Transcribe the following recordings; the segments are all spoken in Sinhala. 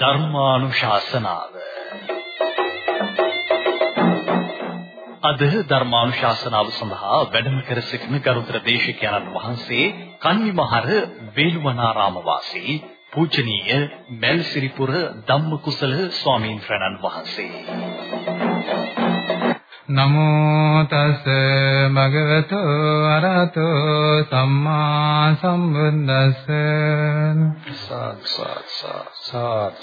ධර්මානුශාසනාව. අද ධර්මානුශාසනාව සඳහා වැඩම කර සිටින ගරුතර දේශකයන්න් වහන්සේ කන්නිමහර වේළුවනාරාම වාසී පූජනීය මල්සිරිපුර ධම්මකුසල ස්වාමීන් වහන්සේ. නමෝ තස් භගවතු අරහතෝ සම්මා සම්බුද්දස්ස. සාත් සාත් සාත්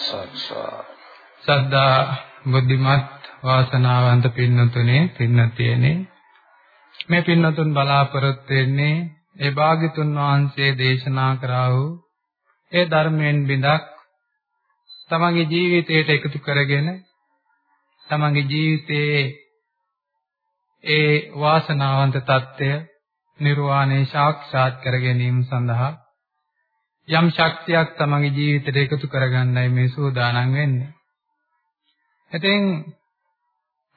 සද්දා බුද්ධිමත් වාසනාවන්ත පින්නතුනේ පින්නතියනේ. මේ පින්නතුන් බලාපොරොත්තු වෙන්නේ ඒ භාග්‍යතුන් වහන්සේ දේශනා කරා වූ ඒ ධර්මයෙන් බිඳක් තමන්ගේ ජීවිතයට එකතු කරගෙන තමන්ගේ ජීවිතයේ ඒ වාසනාවන්ත తত্ত্বය නිර්වාණය සාක්ෂාත් කර ගැනීම සඳහා යම් ශක්තියක් තමගේ ජීවිතයට එකතු කරගන්නයි මේ සූදානම් වෙන්නේ. ඉතින්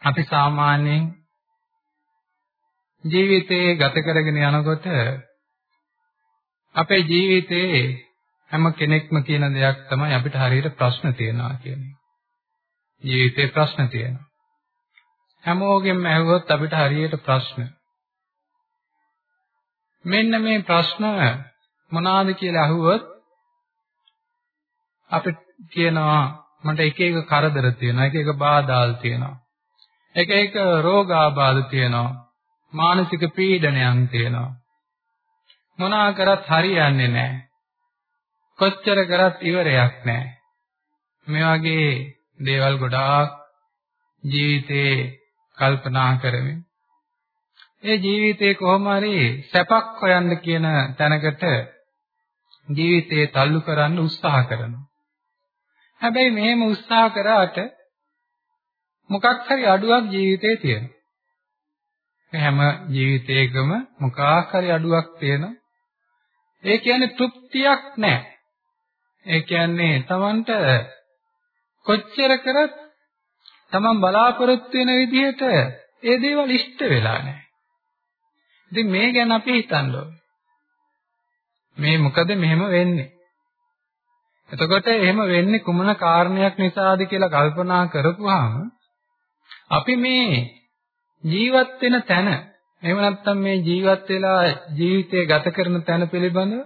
අපි සාමාන්‍යයෙන් ජීවිතේ ගත කරගෙන යනකොට අපේ ජීවිතේ හැම කෙනෙක්ම කියන දෙයක් තමයි අපිට හරියට ප්‍රශ්න තියනවා කියන්නේ. ජීවිතේ ප්‍රශ්න තියෙනවා. හැමෝගෙම ඇහුවොත් අපිට හරියට ප්‍රශ්න. මෙන්න මේ ප්‍රශ්න මොනවාද කියලා අහුවොත් අපිට කියනවා මට එක එක කරදර තියෙනවා එක එක බාධාල් තියෙනවා. එක එක රෝගාබාධ තියෙනවා මානසික පීඩනයන් තියෙනවා. මොනවා කරත් හරියන්නේ නැහැ. කොච්චර කරත් ඉවරයක් නැහැ. මේ වගේ දේවල් ගොඩාක් ජීවිතේ කල්පනා කරමින් ඒ ජීවිතේ කොහොම හරි සැපක් හොයන්න කියන තැනකට ජීවිතේ තල්ලු කරන්න උත්සාහ කරනවා. හැබැයි මෙහෙම උත්සාහ කරාට මොකක් හරි අඩුවක් ජීවිතේ තියෙනවා. හැම ජීවිතයකම මොකක් හරි අඩුවක් තියෙනවා. ඒ කියන්නේ තෘප්තියක් නැහැ. ඒ කියන්නේ Tamanට කොච්චර කරත් තමන් බලාපොරොත්තු වෙන විදිහට ඒ දේවල් ඉෂ්ට වෙලා නැහැ. ඉතින් මේ ගැන අපි හිතන්න මේ මොකද මෙහෙම වෙන්නේ? එතකොට එහෙම වෙන්නේ කුමන කාරණයක් නිසාද කියලා කල්පනා කරපුවාම අපි මේ ජීවත් වෙන තැන එහෙම නැත්නම් මේ ජීවත් වෙලා ජීවිතය ගත කරන තැන පිළිබඳව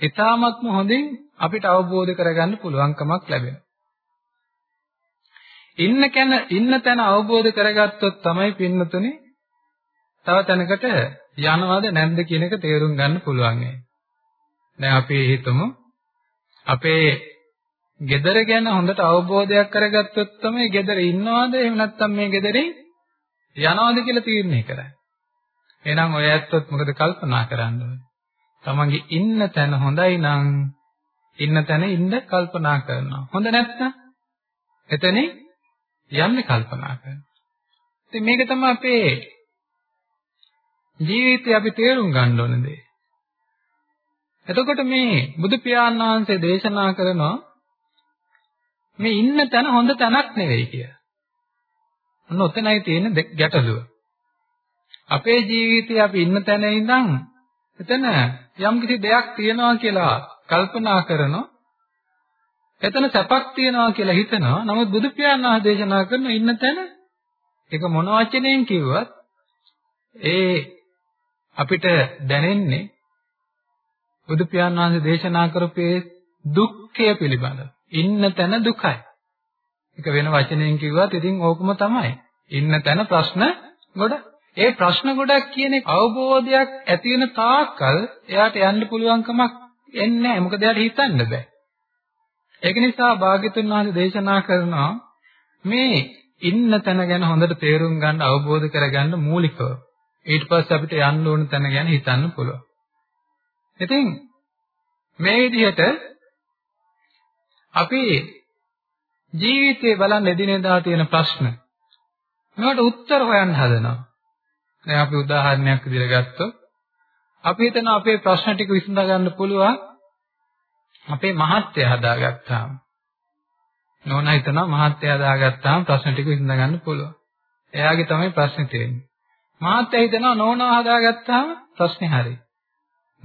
ඊ타ත්ම හොඳින් අපිට අවබෝධ කරගන්න පුළුවන්කමක් ලැබෙනවා. ඉන්න කැන ඉන්න තැන අවබෝධ කරගත්තොත් තමයි පින්නතුනේ තව තැනකට යනවද නැද්ද කියන එක තේරුම් ගන්න පුළුවන්. දැන් අපි හිතමු අපේ gedara ගැන හොඳට අවබෝධයක් කරගත්තොත් තමයි gedara ඉන්නවද එහෙම නැත්නම් මේ gedare යනවද කියලා තීරණය කරන්නේ. එහෙනම් ඔය ඇත්තොත් මොකද කල්පනා කරන්නේ? තමන්ගේ ඉන්න තැන හොඳයි නම් ඉන්න තැන ඉන්න කල්පනා කරනවා. හොඳ නැත්නම් එතනින් යන්නේ කල්පනා කරනවා. ඉතින් මේක තමයි අපේ ජීවිතේ අපි තේරුම් ගන්න ඕන දේ. එතකොට මේ බුදු පියාණන් වහන්සේ දේශනා කරනවා මේ ඉන්න තැන හොඳ තැනක් නෙවෙයි කියලා. ඔන්න ඔතනයි තියෙන ගැටලුව. අපේ ජීවිතේ අපි ඉන්න තැන ඉඳන් එතන යම් කිසි දෙයක් තියනවා කියලා කල්පනා කරනවා එතන සැපක් තියනවා කියලා හිතනවා. නමුත් බුදු පියාණන් වහන්සේ දේශනා කරන ඉන්න තැන ඒක මොන වචනයෙන් කිව්වත් ඒ අපිට දැනෙන්නේ බුදු පියාණන් වහන්සේ දේශනා කරපේ දුක්ඛය පිළිබඳ. ඉන්න තැන දුකයි. ඒක වෙන වචනයෙන් කිව්වත් ඉතින් ඕකම තමයි. ඉන්න තැන ප්‍රශ්න ගොඩ. ඒ ප්‍රශ්න ගොඩක් කියන අවබෝධයක් ඇති වෙන තාක්කල් එයාට යන්න පුළුවන් කමක් එන්නේ නැහැ. මොකද එයාට හිතන්න බෑ. ඒක නිසා භාග්‍යතුන් වහන්සේ දේශනා කරනවා මේ ඉන්න තැන ගැන හොඳට තේරුම් ගන්න අවබෝධ කරගන්න මූලිකව ඊට පස්සේ අපිට යන්න ඕන තැන ගැන හිතන්න පුළුවන්. ඉතින් මේ විදිහට අපි ජීවිතේ බලන් එදිනෙදා තියෙන ප්‍රශ්න මේවට උත්තර හොයන්න හදනවා. දැන් අපි උදාහරණයක් විදිහට ගත්තොත් අපි හිතන අපේ ප්‍රශ්න ටික විසඳ ගන්න පුළුවන් අපේ මහත්ය හදාගත්තාම නෝනා හිතනවා මහත්ය හදාගත්තාම ප්‍රශ්න ටික විසඳ ගන්න පුළුවන්. එයාගේ තමයි ප්‍රශ්නේ තියෙන්නේ. මහත්ය හිතනවා නෝනා හදාගත්තාම ප්‍රශ්නේ හරි.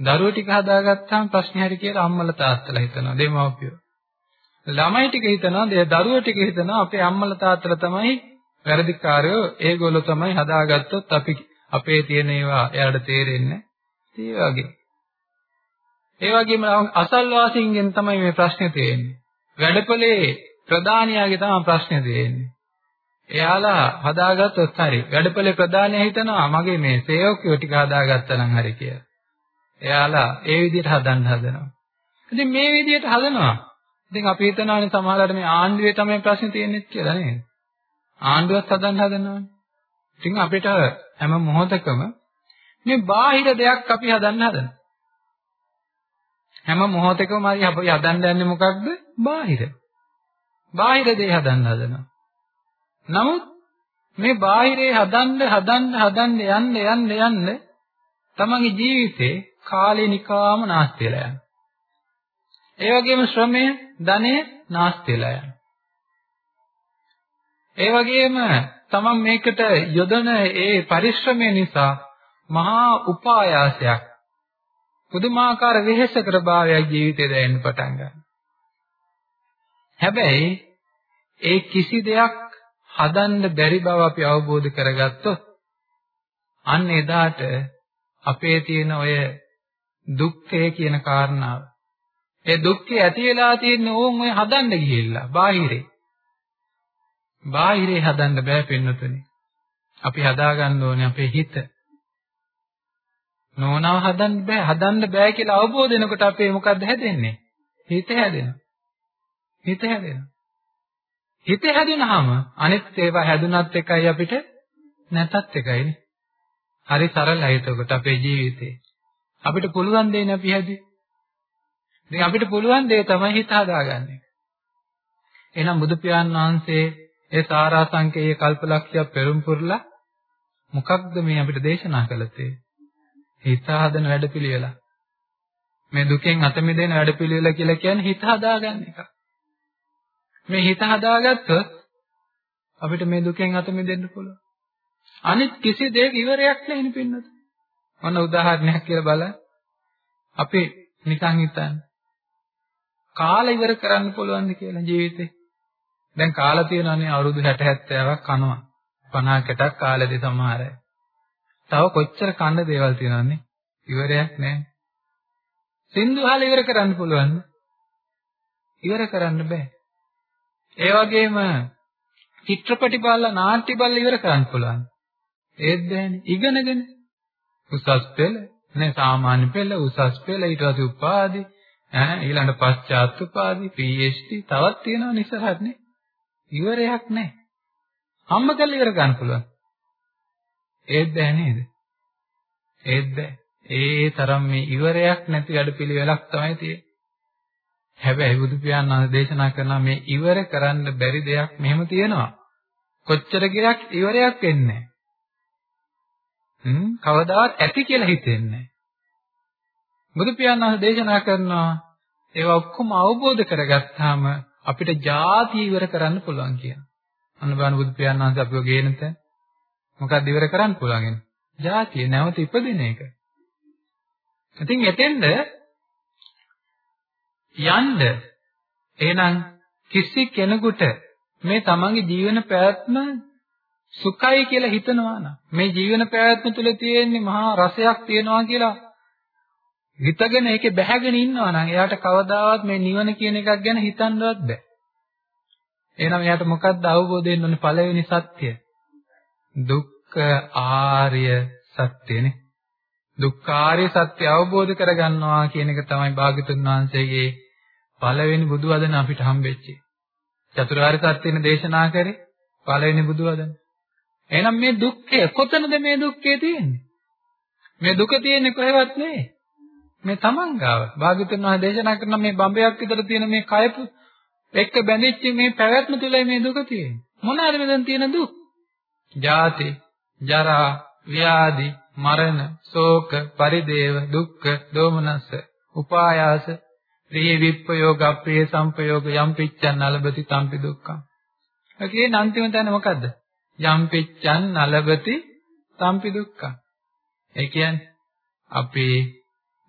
දරුවෝ ටික හදාගත්තාම ප්‍රශ්නේ හරි කියලා අම්මලා තාත්තලා හිතනවා දෙමව්පියෝ. ළමයි ටික හිතනවා, දරුවෝ ටික හිතනවා අපේ අම්මලා තාත්තලා තමයි වැරදිකාරයෝ, ඒගොල්ලෝ තමයි හදාගත්තොත් අපි අපේ තියෙන ඒවා එයාට තේරෙන්නේ. ඒ වගේ. ඒ වගේම අසල්වාසීන්ගෙන් තමයි මේ ප්‍රශ්නේ තියෙන්නේ. වැඩපලේ ප්‍රධානියාගේ තමයි ප්‍රශ්නේ තියෙන්නේ. එයාලා හදාගත්තොත් හරි. වැඩපලේ ප්‍රධානියා හිතනවා මගේ මේ සේවකයෝ ටික හදාගත්තා නම් හරි කියලා. එයාලා ඒ විදිහට හදන්න හදනවා. ඉතින් මේ විදිහට හදනවා. ඉතින් අපි හිතනවානේ සමහරවිට මේ ආණ්ඩුවේ තමයි ප්‍රශ්නේ තියෙන්නේ කියලා නේද? ආණ්ඩුවත් හදන්න හදනවානේ. ඉතින් අපිට හැම මොහොතකම මේ බාහිර දෙයක් අපි හදන්න හදනවා. හැම මොහොතකම අපි හදන්න යන්නේ මොකක්ද? බාහිර. බාහිර දේ හදන්න හදනවා. නමුත් මේ බාහිරේ හදන්න හදන්න හදන්න යන්න යන්න යන්න තමන්ගේ ජීවිතේ කාලේ නිකාම නාස්ති වෙලා යනවා. ඒ වගේම ශ්‍රමය, ධනය නාස්ති වෙලා යනවා. ඒ වගේම තමන් මේකට යොදන ඒ පරිශ්‍රමය නිසා මහා උපායාසයක් පුදුමාකාර වෙහෙසකර භාවයක් ජීවිතේ දැනෙන්න පටන් ගන්නවා. හැබැයි ඒ කිසි දෙයක් හදන්න බැරි බව අපි අවබෝධ කරගත්තොත් අන්න එදාට අපේ තියෙන ඔය දුක්ඛය කියන කාරණාව. ඒ දුක්ඛය ඇති වෙලා තියෙන ඕන් ඔය හදන්න ගිහිල්ලා බාහිරේ. බාහිරේ හදන්න බෑ පින්නතුනේ. අපි හදාගන්න ඕනේ අපේ හිත. නෝනාව හදන්න බෑ හදන්න බෑ කියලා අවබෝධ වෙනකොට අපේ මොකද්ද හැදෙන්නේ? හිත හැදෙනවා. හිත හැදෙනවා. හිත හැදෙනහම අනිත් ඒවා හැදුනත් එකයි අපිට නැතත් එකයිනේ හරි සරලයි එතකොට අපේ ජීවිතේ. අපිට පුළුවන් දේ නේ අපි හැදුවේ ඉතින් අපිට පුළුවන් දේ තමයි හිත හදාගන්නේ. එහෙනම් බුදු පියාණන් වහන්සේ ඒ සාරාංශකයේ කල්පලක්ෂය පෙරම් පුරලා මොකක්ද මේ අපිට දේශනා කළේ? හිත හදන වැඩපිළිවෙල. මේ දුකෙන් අත මිදෙන වැඩපිළිවෙල කියලා කියන්නේ හිත හදාගන්න එක. මේ හිත හදාගත්තොත් අපිට මේ දුකෙන් අත මිදෙන්න පුළුවන්. අනිත් කිසි දෙයක ඉවරයක් නැහැ පින්නත. ඔන්න උදාහරණයක් කියලා බලන්න. අපි නිකන් හිතන්න. කාල ඉවර කරන්න පුළුවන්ද කියලා ජීවිතේ? දැන් කාලා තියෙනවානේ අවුරුදු 60 70ක් කනවා. 50කටක් කාලෙදි සමහර අය. තව කොච්චර කන්න දේවල් තියෙනවන්නේ? ඉවරයක් නැහැ. සින්දු අහලා ඉවර කරන්න පුළුවන්. ඉවර කරන්න බෑ. ඒ වගේම චිත්‍රපටි බලලා නාට්‍ය බලලා ඉවර කරන්න පුළුවන්. ඒත් බෑනේ. ඉගෙනගෙන උසස් පෙළ නේ සාමාන්‍ය පෙළ උසස් පෙළ ඊට පස්සේ උපාධි ඈ ඊළඟ පශ්චාත් උපාධි PhD තවත් තියෙනවා ඉස්සරහට නේ. ඉවරයක් නැහැ. හම්බ කරලා ඉවර ගන්න පුළුවන්. ඒත් බෑ නේද? ඒත් බෑ. ඒ තරම් මේ ඉවරයක් නැති වැඩපිළිවෙලක් තමයි තියෙන්නේ. හැබැයි බුදු පියාණන් වහන්සේ දේශනා කරන මේ ඉවර කරන්න බැරි දෙයක් මෙහෙම තියෙනවා. කොච්චර ගිරක් ඉවරයක් වෙන්නේ නැහැ. හ්ම් කවදාවත් ඇති කියලා හිතෙන්නේ නැහැ. බුදු පියාණන් වහන්සේ දේශනා කරනවා ඒවා ඔක්කොම අවබෝධ කරගත්තාම අපිට ಜಾති ඉවර කරන්න පුළුවන් කියන. අන්න බලන්න බුදු පියාණන් වහන්සේ අපිව ගේනත මොකක්ද ඉවර කරන්න පුළුවන්? ජාතිය නැවත ඉපදින එක. ඉතින් එතෙන්ද යන්න එහෙනම් කිසි කෙනෙකුට මේ තමන්ගේ ජීවන පැවැත්ම සුඛයි කියලා හිතනවා නම් මේ ජීවන පැවැත්ම තුළ තියෙන මහා රසයක් තියෙනවා කියලා හිතගෙන ඒකේ බැහැගෙන ඉන්නවා නම් එයාට කවදාවත් මේ නිවන කියන එකක් ගැන හිතන්නවත් බෑ. එහෙනම් එයාට මොකක්ද අවබෝධ වෙන්න ඕනේ පළවෙනි සත්‍ය? දුක්ඛ ආර්ය සත්‍යනේ. දුක්ඛාරය සත්‍ය අවබෝධ කරගන්නවා කියන එක තමයි භාග්‍යතුන් වහන්සේගේ පළවෙනි බුදු වදන අපිට හම්බෙච්චේ. චතුරාර්ය සත්‍යනේ දේශනා කරේ පළවෙනි බුදු වදන. එහෙනම් මේ දුක්ඛය කොතනද මේ දුක්ඛය තියෙන්නේ? මේ දුක තියෙන්නේ කොහෙවත් නෙවෙයි. මේ තමන් ගාව. භාග්‍යතුන් වහන්සේ දේශනා කරන මේ බඹයක් විතර තියෙන මේ කයපු එක්ක බැඳිච්ච මේ පැවැත්ම තුලයි මේ දුක තියෙන්නේ. මොනවාද මෙතන තියෙන දුක්? ජාති, ජරා, ව්‍යාධි, මරණ, ශෝක, පරිදේව, දුක්ඛ, දෝමනස්ස, උපායාස, ප්‍රිය විප්පයෝග, අප්‍රිය සංපයෝග යම් පිච්ඡන් නලබති තම්පි දුක්ඛං. ඒ කියන්නේ අන්තිම තැන මොකද්ද? යම් පිච්ඡන් නලබති තම්පි දුක්ඛං. ඒ කියන්නේ අපි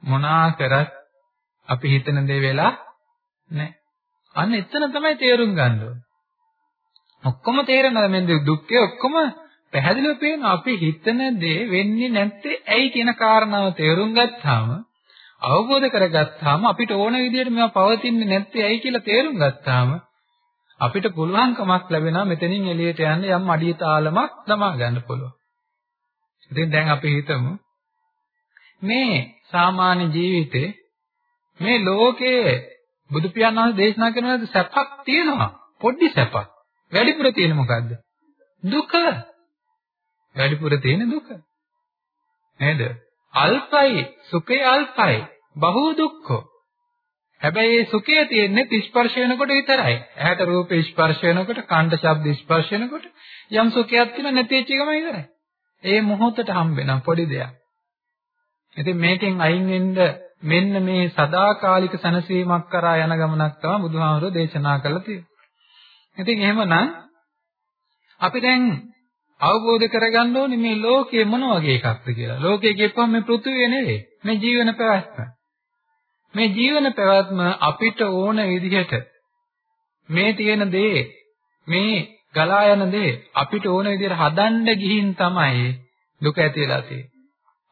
මොනා කරත් අපි හිතන දේ වෙලා නැහැ. අන්න එතන තමයි තේරුම් ගන්න ඕනේ. ඔක්කොම තේරෙනවා මේ දුක්ඛේ ඔක්කොම පැහැදිලිව පේනවා. අපි හිතන දේ වෙන්නේ නැත්තේ ඇයි කියන කාරණාව තේරුම් ගත්තාම අවබෝධ කරගත්තාම අපිට ඕන විදිහට මේවා පවතින්නේ නැත්තේ ඇයි කියලා තේරුම් ගත්තාම අපිට පුළුවන්කමක් ලැබෙනවා මෙතනින් එළියට යන්න යම් අඩිය තාලමක් දමා ගන්න පුළුවන්. ඉතින් දැන් අපි හිතමු මේ සාමාන්‍ය ජීවිතේ මේ ලෝකයේ බුදු පියාණන් වහන්සේ දේශනා කරන සැපක් තියෙනවා. පොඩි සැපක්. වැඩිපුර තියෙන මොකද්ද? දුක. වැඩිපුර තියෙන දුක. නේද? අල්පයි, සුඛය අල්පයි. බහු දුක්ඛෝ. හැබැයි මේ සුඛය තියෙන්නේ ස්පර්ශ වෙනකොට විතරයි. ඇහැට රූප ස්පර්ශ වෙනකොට, කණ්ඩ ශබ්ද ස්පර්ශ වෙනකොට යම් සුඛයක් තියෙන නැති වෙච්ච එකම ඉවරයි. ඒ මොහොතට හම්බෙන පොඩි දෙයක්. ඉතින් මේකෙන් අයින් වෙන්න මෙන්න මේ සදාකාලික සැනසීමක් කරා යන ගමනක් තමයි බුදුහාමුදුරෝ දේශනා කළා තියෙන්නේ. ඉතින් එහෙමනම් අපි දැන් අවබෝධ කරගන්න ඕනේ මේ ලෝකය මොන වගේ එකක්ද කියලා. ලෝකය කියපුවම මේ පෘථිවිය නෙවෙයි. මේ ජීවන පැවැත්ම. මේ ජීවන පැවැත්ම අපිට ඕන විදිහට මේ තියෙන දේ මේ ගලා යන දේ අපිට ඕන විදිහට හදන්න ගිහින් තමයි දුක ඇති වෙලා තියෙන්නේ.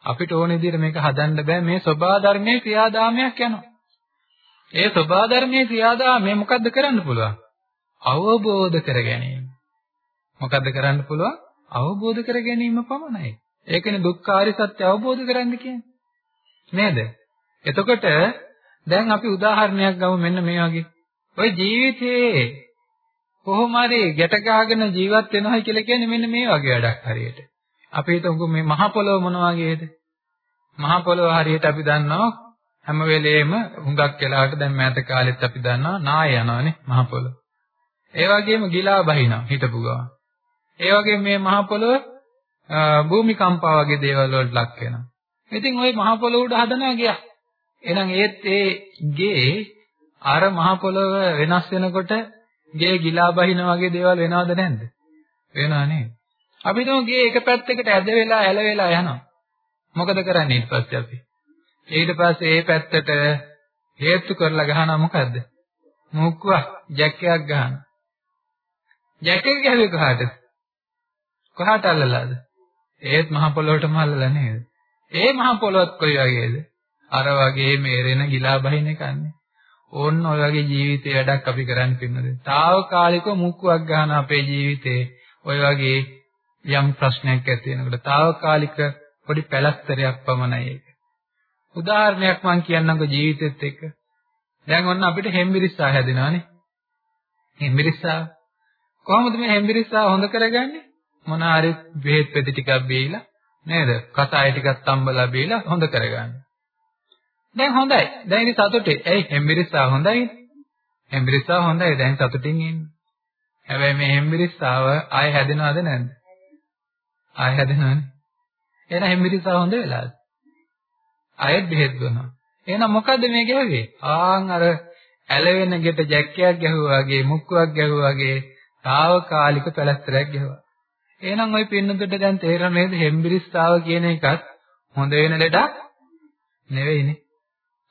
අපිට ඕන විදිහට මේක හදන්න බෑ මේ සබා ධර්මයේ ක්‍රියාදාමයක් යනවා. ඒ සබා ධර්මයේ ක්‍රියාදාමය මොකද්ද කරන්න පුළුවන්? අවබෝධ කර ගැනීම. මොකද්ද කරන්න පුළුවන්? අවබෝධ කර ගැනීම පමණයි. ඒකනේ දුක්ඛාරි සත්‍ය අවබෝධ කරගන්න කියන්නේ. නේද? එතකොට දැන් අපි උදාහරණයක් ගමු මෙන්න මේ වගේ. ඔය ජීවිතේ කොහොම හරි ගැට ගහගෙන ජීවත් වෙනවයි කියලා කියන්නේ මෙන්න මේ වගේ වැඩක් හරියට. අපි හිතමුකෝ මේ මහ පොළොව මොන වගේද? මහ පොළොව හරියට අපි දන්නවා හැම වෙලේම හුඟක් වෙලාවට දැන් මෑත කාලෙත් අපි දන්නවා නාය යනවානේ මහ පොළොව. ඒ වගේම ගිලා බහිනවා හිතපු ගමන්. ඒ වගේම මේ මහ පොළොව භූමිකම්පා වගේ දේවල් වලට ලක් වෙනවා. ඉතින් ওই මහ පොළොව උඩ හදනවා ගියා. එහෙනම් ඒත් ඒ ගේ අර මහ පොළොව වෙනස් වෙනකොට ගේ ගිලා බහින වගේ දේවල් වෙනවද නැද්ද? වෙනවා නේද? අපි හිතමු ගේ එක පැත්තකට ඇද වෙලා ඇල වෙලා යනවා. මොකද කරන්නේ ඊට පස්සේ අපි? ඊට පස්සේ ඒ පැත්තට හේතු කරලා ගහනවා මොකද්ද? මුක්කුවක් ජැක්කයක් ගහනවා. ජැක් එක ගහුවේ කොහාටද? කොහාට අල්ලලාද? ඒත් මහ පොළොවටම අල්ලලා නේද? ඒ මහ පොළොවත් කොයි වගේද? අර වගේ මේරෙන ගිලා බහින එකන්නේ. ඕන්න ඔය වගේ ජීවිතේ වැඩක් අපි කරන්න පින්නද? తాවකාලිකව මුක්කුවක් ගන්න අපේ ජීවිතේ ඔය වගේ යම් ප්‍රශ්නයක් ඇති වෙනකොට తాවකාලික පොඩි පැලස්තරයක් පමණයි ඒක. උදාහරණයක් මම කියන්නම්කෝ ජීවිතෙත් එක්ක. දැන් ඔන්න අපිට හෙම්බිරිස්සා හැදෙනවානේ. හෙම්බිරිස්සා කොහොමද මේ හෙම්බිරිස්සා හොඳ කරගන්නේ? මොන හරි බෙහෙත් පෙති ටිකක් බීලා නේද? කසාය ටිකක් තම්බලා බීලා හොඳ කරගන්න. දැන් හොඳයි. දැන් ඉතින් සතුටේ. ඇයි හෙම්බිරිස්සා හොඳයි? හෙම්බිරිස්සා හොඳයි. දැන් සතුටින් ඉන්නේ. හැබැයි මේ හෙම්බිරිස්සාව ආයෙ හැදෙනවද නැද්ද? ආයෙ හැදෙනවනේ. එහෙනම් හෙම්බිරිස්සා හොඳ වෙලාද? ආයෙත් බෙහෙත් දුන්නා. එහෙනම් මොකද්ද මේ ගැහුවේ? ආන් අර ඇලවෙන ගෙට ජැක්කයක් ගැහුවා වගේ මුක්කුවක් ගැහුවා වගේ తాවකාලික පැලැස්තරයක් ගෙවුවා. එහෙනම් ওই පින්නතුට දැන් තේරෙන නේද හෙම්බිරිස්සාව කියන එකත් හොඳ වෙන ලෙඩක් නෙවෙයිනේ.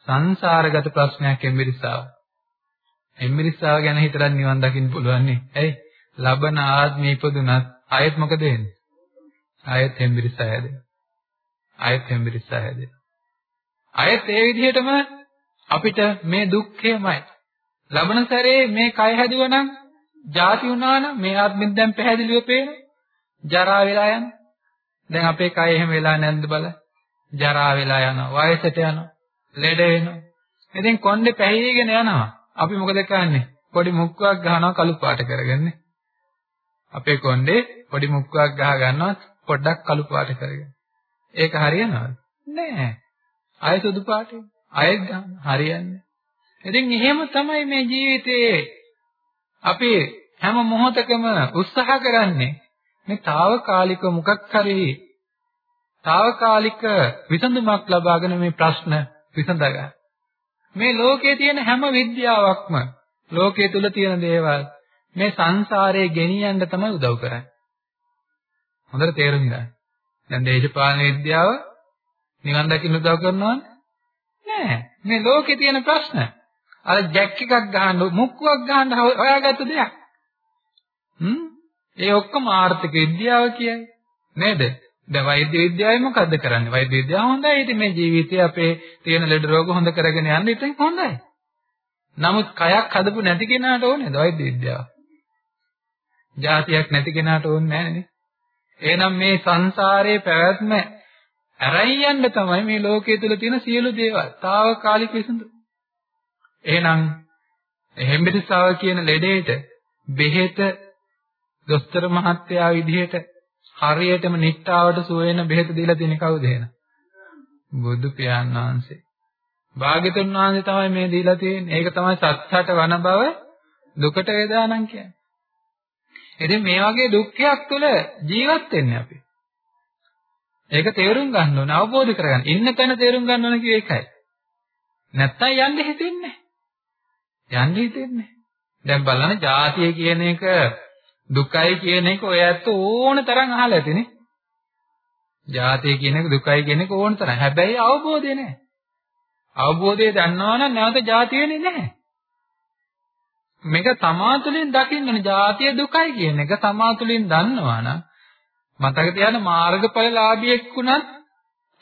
සංසාරගත ප්‍රශ්නයක් හෙම්බිරිස්සාව. හෙම්බිරිස්සාව ගැන හිතලා නිවන් දකින්න පුළුවන් නේ. ඇයි? ලබන ආත්මෙ ඉපදුනත් ආයෙත් මොකද වෙන්නේ? ආයෙත් හෙම්බිරිස්සාව හැදෙනවා. ආයෙත් හෙම්බිරිස්සාව හැදෙනවා. ආයෙත් ඒ විදිහටම අපිට මේ දුක්ඛයමයි. ලබන සැරේ මේ කය හැදුවනම් ಜಾති වුණා නම් මේ ආත්මෙන් දැන් පැහැදිලිව පේනවා. ජරා වෙලා යන. දැන් අපේ කය එහෙම වෙලා නැද්ද බල? ජරා වෙලා යනවා. වයසට යනවා. ලෙඩ වෙනවා. ඉතින් කොණ්ඩේ පැහිගෙන යනවා. අපි මොකද කරන්නේ? පොඩි මුක්කුවක් ගහනවා කළු පාට කරගන්නේ. අපේ කොණ්ඩේ පොඩි මුක්කුවක් ගහ ගන්නවා පොඩ්ඩක් කළු පාට කරගෙන. ඒක හරියනවද? නෑ. ආයෙ සුදු පාටේ. ආයෙත් ගන්න. හරියන්නේ. ඉතින් එහෙම තමයි මේ ජීවිතේ අපි හැම මොහොතකම උත්සාහ කරන්නේ මේ తాවකාලික මොකක් හරි తాවකාලික විසඳුමක් ලබාගෙන මේ ප්‍රශ්න විසඳගන්න. මේ ලෝකයේ තියෙන හැම විද්‍යාවක්ම ලෝකයේ තුල තියෙන දේවල් මේ සංසාරේ ගෙනියන්න තමයි උදව් කරන්නේ. හොඳට තේරුම් ගන්න. දැන් දේශපාලන විද්‍යාව නිවන් දකින්න උදව් කරනවද? නෑ. මේ ලෝකේ තියෙන ප්‍රශ්න අර ජැක් එකක් ගහන්න මුක්කුවක් ගහන්න හොයාගත්ත දෙයක්. හ්ම්? ඒ ඔක්කොම ආර්ථික විද්‍යාව කියයි. නේද? දැන් වෛද්‍ය විද්‍යාවයි මොකද්ද කරන්නේ? වෛද්‍ය විද්‍යාව හොඳයි. ඉතින් මේ ජීවිතේ අපේ තියෙන ලෙඩ රෝග හොඳ කරගෙන යන්න ඉතින් හොඳයි. නමුත් කයක් හදපු නැති කෙනාට ඕනේද වෛද්‍ය විද්‍යාව? જાතියක් නැති කෙනාට ඕනේ නැහැ එහෙනම් මේ සංසාරයේ පැවැත්ම ඇරයි යන්න තමයි මේ ලෝකයේ තුල තියෙන සියලු දේවල් తాවකාලික විසඳු. එහෙනම් හෙම්බිරිසාව කියන ලෙඩේට බෙහෙත දොස්තර මහත්තයා විදිහට හරියටම නිට්ටාවට සුව වෙන බෙහෙත දීලා තියෙන කවුද එහෙනම්? බුදු පියාණන් වහන්සේ. භාග්‍යතුන් වහන්සේ තමයි මේ දීලා තියෙන්නේ. ඒක තමයි සත්‍යට වන බව දුකට වේදානම් කියන්නේ. ඉතින් මේ වගේ දුක්ඛයක් තුළ ජීවත් වෙන්නේ අපි. ඒක තේරුම් ගන්න ඕන, අවබෝධ කරගන්න. ඉන්න තැන තේරුම් ගන්න ඕන කිය එකයි. නැත්තම් යන්න හිතෙන්නේ යන්න හිතෙන්නේ දැන් බලන්න ජාතිය කියන එක දුකයි කියන එක ඔය ඇත්ත ඕන තරම් අහලා ඇතිනේ. ජාතිය කියන එක දුකයි කියන එක ඕන තරම්. හැබැයි අවබෝධය නැහැ. අවබෝධය දන්නවා නම් නැවත ජාතිය වෙන්නේ නැහැ. මේක සමාතුලින් දකින්න ඕනේ. ජාතිය දුකයි කියන එක සමාතුලින් දන්නවා නම් මතක තියාගන්න මාර්ගඵලලාභියෙක් වුණත්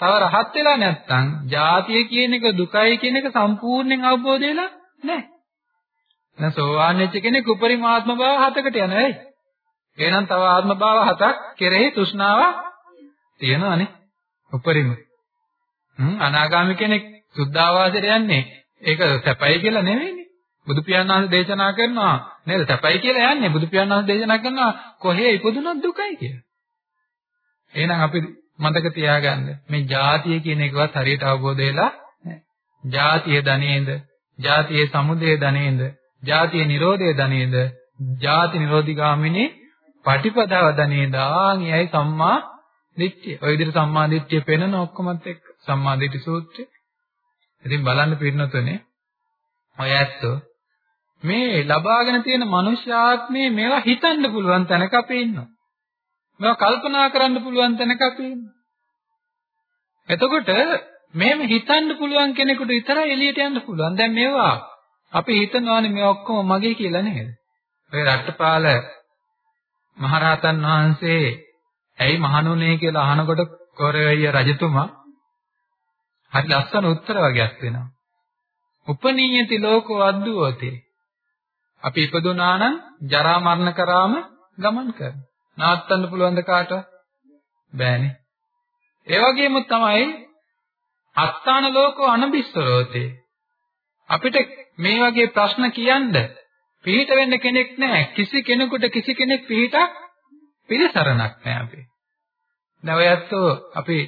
තව රහත් වෙලා නැත්නම් ජාතිය කියන එක දුකයි කියන එක සම්පූර්ණයෙන් අවබෝධ වෙලා නැහැ. දැන් සෝවාන් වෙච්ච කෙනෙක් උපරිම ආත්ම භාව හතකට යනවා ඇයි? එහෙනම් තව ආත්ම භාව හතක් කෙරෙහි තෘෂ්ණාව තියෙනවනේ. උපරිම. හ්ම් අනාගාමී කෙනෙක් සුද්ධාවාසයට යන්නේ ඒක සැපයි කියලා නෙවෙයිනේ. බුදු පියාණන් වහන්සේ දේශනා කරනවා නේද? සැපයි කියලා යන්නේ බුදු පියාණන් වහන්සේ දේශනා කරනවා කොහේ ඉපදුනත් දුකයි කියලා. එහෙනම් අපි මතක තියාගන්න මේ ජාතිය කියන එකවත් හරියට අවබෝධ වෙලා නැහැ. ජාතිය ධනේන්ද, ජාතියේ සමුදය ධනේන්ද, ජාතිය නිරෝධය ධනේන්ද, ජාති නිරෝධිගාමිනී පටිපදාව ධනේන්ද ආන්‍යයි සම්මා දිට්ඨිය. ඔය විදිහට සම්මා දිට්ඨිය පෙන්වන ඔක්කොමත් එක්ක සම්මා දිට්ඨි සූත්‍රය. ඉතින් බලන්න පින්නතුනේ ඔය ඇත්තෝ මේ ලබාගෙන තියෙන මනුෂ්‍යාත්මේ මේවා හිතන්න පුළුවන් තැනක අපි ඉන්නවා. මේවා කල්පනා කරන්න පුළුවන් තැනක අපි ඉන්නවා. එතකොට මෙහෙම හිතන්න පුළුවන් කෙනෙකුට විතරයි එළියට යන්න පුළුවන්. දැන් මේවා අපි හිතනවානේ මේ ඔක්කොම මගේ කියලා නේද? ඔය රට්ටපාල මහරහතන් වහන්සේ ඇයි මහණුනේ කියලා අහනකොට කොරවැය රජතුමා හරි ලස්සන උත්තර වගේක් දෙනවා. උපනීයති ලෝකෝ අද්දුවතේ. අපි ඉපදුනා නම් ජරා මරණ කරාම ගමන් කරනවා. නවත්තන්න පුළුවන්ද කාටවත්? බෑනේ. ඒ වගේම තමයි අත්තාන ලෝකෝ අනබිස්සරෝතේ. අපිට මේ වගේ ප්‍රශ්න කියන්න පිළිහිට වෙන්න කෙනෙක් නැහැ. කිසි කෙනෙකුට කිසි කෙනෙක් පිළිහිටක් පිළිසරණක් නැහැ අපි. දැන් ඔයත්ෝ අපි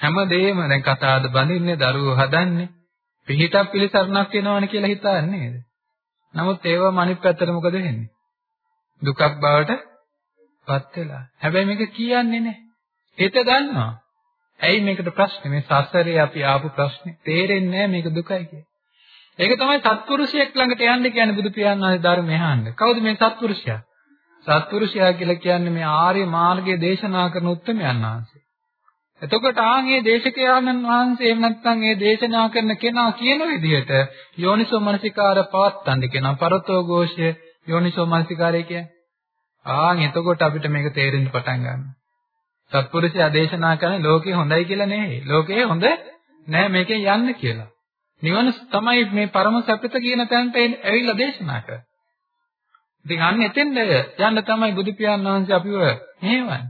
හැමදේම දැන් කතාවද බඳින්නේ දරුවෝ හදන්නේ පිළිහිටක් පිළිසරණක් වෙනවනේ කියලා හිතන්නේ නේද? නමුත් ඒවම අනිත් පැත්තට මොකද වෙන්නේ? දුකක් බවට පත් වෙලා. හැබැයි මේක කියන්නේ නැහැ. හිත දන්නවා. ඇයි මේකට ප්‍රශ්නේ? මේ සසරේ අපි ආපු ප්‍රශ්නේ තේරෙන්නේ නැහැ මේක දුකයි කියන්නේ. ඒක තමයි සත්පුරුෂයෙක් ළඟට යන්න කියන්නේ බුදු පියාණන් වහන්සේ ධර්මය අහන්න. කවුද මේ සත්පුරුෂයා? සත්පුරුෂයා කියලා කියන්නේ මේ ආර්ය මාර්ගයේ දේශනා කරන උත්තමයන් වහන්සේ. එතකොට ආන්ගේ දේශකයාණන් වහන්සේ එහෙම නැත්නම් මේ දේශනා කරන කෙනා කියන විදිහට යෝනිසෝ මනසිකාර පවත්තන්න කියනවා. පරතෝ ഘോഷය යෝනිසෝ මනසිකාරය කියන්නේ. ආන් එතකොට අපිට මේක තේරෙන්න පටන් ගන්නවා. සත්පුරුෂයා දේශනා කරන ලෝකේ හොඳයි කියලා නෙවෙයි. ලෝකේ හොඳ නෑ මේකෙන් යන්න කියලා. නිවන තමයි මේ පරම සැපත කියන තැනට ඇවිල්ලා දේශනා කරන්නේ. ඉතින් අන්න එතෙන්ද යන්න තමයි බුදු පියාණන් වහන්සේ අපිව මෙහෙවන්නේ.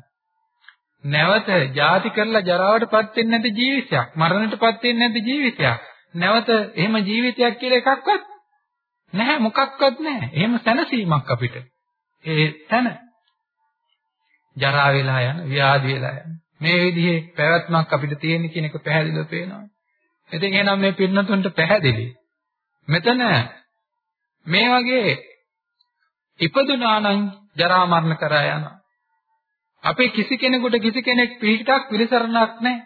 නැවත ජාති කරලා ජරාවටපත් වෙන්නේ නැති ජීවිතයක්, මරණයටපත් වෙන්නේ නැති ජීවිතයක්. නැවත එහෙම ජීවිතයක් කියලා එකක්වත් නැහැ මොකක්වත් නැහැ. එහෙම සැනසීමක් අපිට. ඒ තැන ජරා වෙලා යන, ව්‍යාධි වෙලා යන. මේ විදිහේ පැවැත්මක් අපිට තියෙන කියන එක පැහැදිලිව පේනවා. ඉතින් එහෙනම් මේ පින්නතුන්ට පැහැදිලි. මෙතන මේ වගේ ඉපදුනා නම් ජරා මරණ කරා යනවා. අපේ කිසි කෙනෙකුට කිසි කෙනෙක් පිළිටක් පිළිසරණක් නැහැ.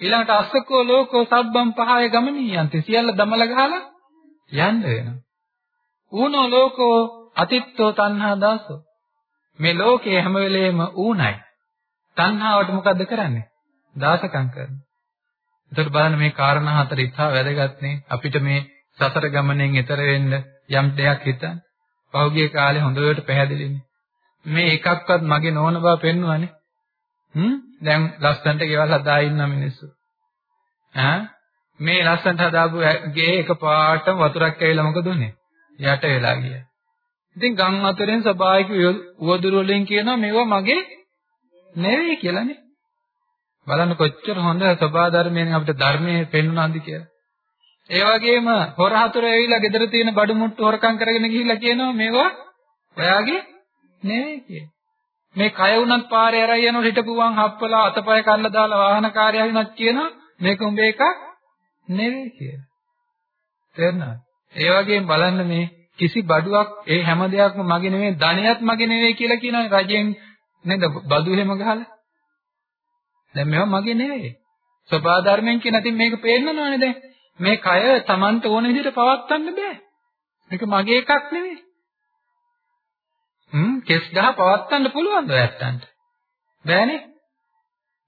ඊළඟට අස්සකෝ ලෝකෝ සබ්බම් පහය ගමනියන්ති සියල්ල දමල ගහලා යන්න වෙනවා. ඌනෝ ලෝකෝ අතිත්තෝ තණ්හා දාසෝ. මේ ලෝකයේ හැම වෙලේම ඌණයි. තණ්හාවට මොකද්ද කරන්නේ? දාසකම් කරනවා. එතකොට බලන්න මේ කාරණා හතර ඉතා වැදගත් නේ. අපිට මේ සසර ගමනෙන් එතර වෙන්න යම් දෙයක් හිතන්න. පහුගිය කාලේ හොඳට පැහැදිලිනේ. මේ එකක්වත් මගේ නොවන බව පෙන්වන්නේ. හ්ම් දැන් ලස්සන්ට ගෙවල් හදා ඉන්න මිනිස්සු. ඈ මේ ලස්සන්ට හදාපු ගේ එකපාරට වතුරක් ඇවිල්ලා මොකද උනේ? යට වෙලා ගියා. ඉතින් ගම් අතරින් සබායික උවදුරු වලින් කියනවා මේවා මගේ නෙවෙයි කියලානේ. බලන්න කොච්චර හොඳ සබා ධර්මයෙන් අපිට ධර්මයේ පෙන්වනවාද කියලා. ඒ වගේම හොර හතුර ඇවිල්ලා ගෙදර තියෙන බඩු මුට්ටු හොරකම් කරගෙන ගිහිල්ලා කියනවා මේවා ඔයාගේ නෙවෙයි කියලා. මේ කය උනත් පාරේ ඇරයි යනකොට හිටපුවන් හප්පලා අතපය කල්ලා දාලා වාහන කාර්යය වුණත් කියනවා මේක උඹේ එකක් නෙවෙයි කියලා. තේරුණාද? ඒ වගේම බලන්න මේ කිසි බඩුවක් ඒ හැම දෙයක්ම මගේ නෙවෙයි ධනයත් මගේ නෙවෙයි කියලා කියනවා රජෙන් නේද බදු එහෙම ගහලා. දැන් මේවා මගේ නෙවෙයි. සබා ධර්මයෙන් කියන ඉතින් මේක පේන්නවනේ දැන්. මේ කය Tamanට ඕන විදිහට පවත්වන්න බෑ. මේක මගේ එකක් නෙවෙයි. හ්ම් කෙස් ගහ පවත්වන්න පුළුවන්ද ඔයත්තන්ට? බෑනේ.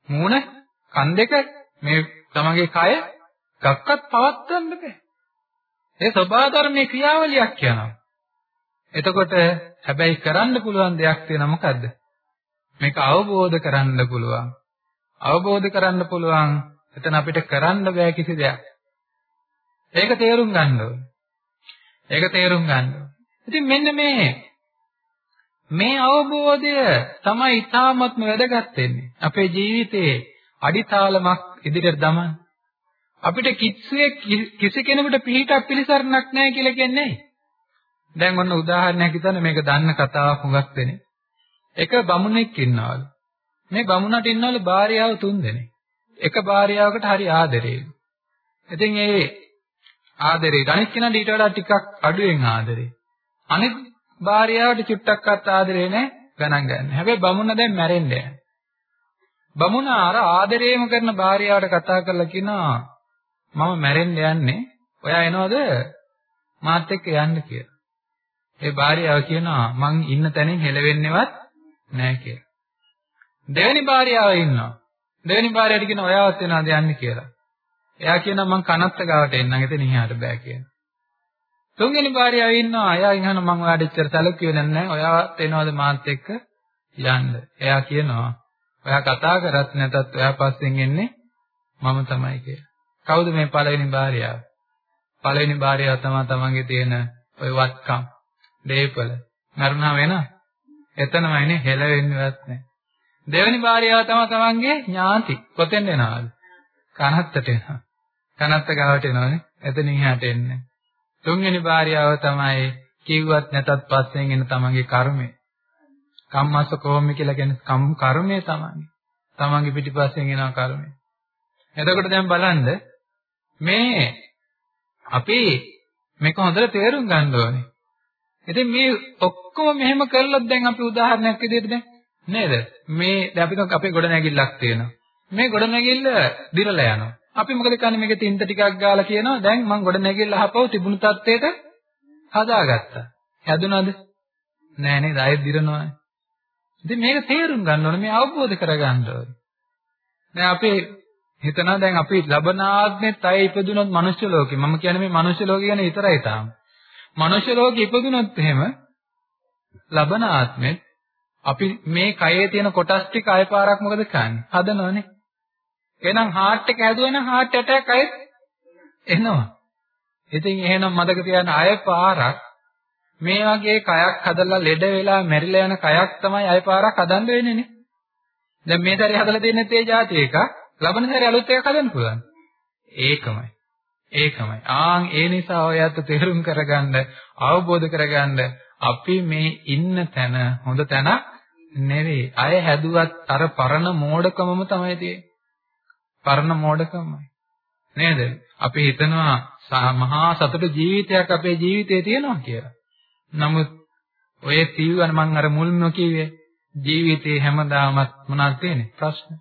මූණ කන් දෙක මේ තමගේ කය ගක්කත් පවත්වන්න බෑ. ඒ සබාධර්මයේ ක්‍රියාවලියක් කියනවා. එතකොට හැබැයි කරන්න පුළුවන් දෙයක් තියෙනවා මොකද්ද? මේක අවබෝධ කරන්න පුළුවන්. අවබෝධ කරන්න පුළුවන්. එතන අපිට කරන්න බෑ කිසි දෙයක්. ඒක තේරුම් ගන්න ඕනේ. ඒක තේරුම් ගන්න ඕනේ. ඉතින් මෙන්න මේ මේ අවබෝධය තමයි ඊ타ත්ම වැදගත් වෙන්නේ. අපේ ජීවිතයේ අඩිතාලමක් ඉදිරියට දමන්න. අපිට කිසියෙ කිසි කෙනෙකුට පිළිටක් පිළිසරණක් නැහැ කියලා කියන්නේ. දැන් ඔන්න උදාහරණයක් හිතන්න මේක දන්න කතාවක් හුඟක් දෙනේ. එක බමුණෙක් ඉන්නවලු. මේ බමුණට ඉන්නවලු භාර්යාව තුන් දෙනෙක්. එක භාර්යාවකට හරි ආදරේ. ඉතින් ඒ ආදරේ අනිත් කෙනාට ඊට වඩා ටිකක් අඩුවෙන් ආදරේ. අනිත් භාර්යාවට චුට්ටක්වත් ආදරේ නැහැ ගණන් ගන්න. හැබැයි බමුණ දැන් මැරෙන්න යනවා. බමුණ අර ආදරේම කරන භාර්යාවට කතා කරලා කියනවා මම මැරෙන්න යන්නේ. ඔයා එනවද මාත් එක්ක යන්න කියලා. ඒ භාර්යාව කියනවා මං ඉන්න තැනින් හෙලවෙන්නේවත් නැහැ කියලා. දෙවෙනි භාර්යාව ඉන්නවා. දෙවෙනි භාර්යාවට කියනවා ඔයාවත් එනවද යන්න කියලා. එයා කියනවා මං කනත්ත ගාවට එන්නම් එතන ඉහාට බෑ කියනවා. තුන්වෙනි භාර්යාව ඉන්නවා. එයා ඉහන මං ඔයාට ඉච්චර සැලකුවේ නැහැ. ඔයාවත් එනවද මාත් එක්ක යන්න. එයා කියනවා ඔයා කතා කරත් නැතත් ඔයා පස්සෙන් එන්නේ මම තමයි කියලා. කවුද මේ පළවෙනි භාර්යාව? පළවෙනි භාර්යාව තමයි තමන්ගේ තියෙන ওই වත්කම්, දීපල. මරණා වෙන. එතනමයිනේ හෙල වෙන්නේවත් නැහැ. දෙවෙනි භාර්යාව තමයි තමන්ගේ ඥාති. කොතෙන් එනවද? කනත්තට එනවා. කනත්ත ගාවට එනවනේ. එතනින් එහාට එන්නේ. තුන්වෙනි භාර්යාව තමයි කිව්වත් නැතත් පස්සෙන් එන තමන්ගේ කර්මය. කම්මස්ස කොහොම කියලා කියන්නේ කම් කර්මය තමයි. තමන්ගේ පිටිපස්සෙන් එන කර්මය. එතකොට දැන් බලන්න මේ අපි මේක හොඳට තේරුම් ගන්න ඕනේ. ඉතින් මේ ඔක්කොම මෙහෙම කළොත් දැන් අපි උදාහරණයක් විදිහට දැන් නේද? මේ දැන් අපි අපේ ගොඩනැගිල්ලක් තියෙනවා. මේ ගොඩනැගිල්ල දිරලා යනවා. අපි මොකද කරන්නේ මේකේ තින්ත ටිකක් ගාලා කියනවා දැන් මම ගොඩනැගිල්ල අහපව තිබුණු තත්ත්වයට හදාගත්තා. හැදුනද? නෑ නේද? ආයෙත් දිරනවා. ඉතින් මේක තේරුම් ගන්න ඕනේ මේ අවබෝධ කරගන්න ඕනේ. දැන් අපේ හිතනවා දැන් අපි ලබන ආත්මෙත් අය ඉපදුනොත් මනුෂ්‍ය ලෝකෙ. මම කියන්නේ මේ මනුෂ්‍ය ලෝකෙ ගැන විතරයි තාම. මනුෂ්‍ය ලෝකෙ ඉපදුනොත් එහෙම ලබන ආත්මෙත් අපි මේ කයේ තියෙන කොටස් ටික අය පාරක් මොකද කරන්නේ? හදනවනේ. එහෙනම් heart එක හැදුවා නම් heart attack අයත් එනවා. ඉතින් එහෙනම් මතක තියාගන්න අය පාරක් මේ වගේ කයක් හදලා ලෙඩ වෙලා මැරිලා යන කයක් තමයි අය පාරක් හදන්න වෙන්නේනේ. දැන් මේ දරේ හදලා දෙන්නේ තේ જાති එක. ලබන දරේ අලුත් එකක් හදන්න පුළුවන්. ඒකමයි. ඒකමයි. ආන් ඒ නිසා ඔයත් තේරුම් කරගන්න, අවබෝධ කරගන්න අපි මේ ඉන්න තැන හොඳ තැනක් නෙවෙයි. අය හැදුවත් අර පරණ මෝඩකමම තමයි තියෙන්නේ. පරණ මෝඩකමයි. නේද? අපි හිතනවා මහා සතුට ජීවිතයක් අපේ ජීවිතේ තියෙනවා කියලා. නමුත් ඔය තීවන මම අර මුල්ම කිව්වේ ජීවිතේ හැමදාමත් මොනවද තියෙන්නේ? ප්‍රශ්න.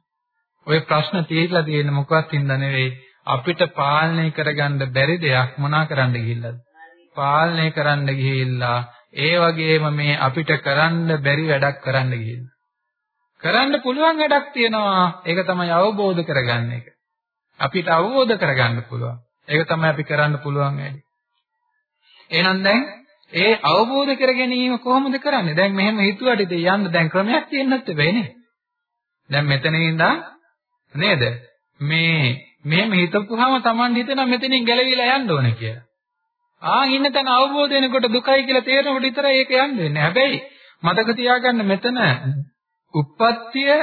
ওই ප්‍රශ්න තියෙලා තියෙන මොකක්ද හින්දා නෙවෙයි අපිට පාලනය කරගන්න බැරි දෙයක් මොනා කරන්න ගිහිල්ලාද? පාලනය කරන්න ගිහිල්ලා ඒ වගේම මේ අපිට කරන්න බැරි වැඩක් කරන්න ගිහිල්ලා. කරන්න පුළුවන් වැඩක් තියෙනවා. ඒක තමයි අවබෝධ කරගන්න එක. අපිට අවබෝධ කරගන්න පුළුවන්. ඒක තමයි අපි කරන්න පුළුවන් වැඩි. එහෙනම් දැන් ඒ අවබෝධ කර ගැනීම කොහොමද කරන්නේ? දැන් මෙහෙම හිතුවට ඉතින් යන්න දැන් ක්‍රමයක් තියෙන්නත් බෑනේ. දැන් මෙතන ඉඳන් නේද? මේ මෙහෙම හිතපුවාම Taman හිතනවා මෙතනින් ගැලවිලා යන්න ඕනේ කියලා. ආ ඉන්න තැන අවබෝධ වෙනකොට දුකයි කියලා තේරෙනකොට විතරයි ඒක යන්න වෙන්නේ. හැබැයි මතක තියාගන්න මෙතන උප්පත්තිය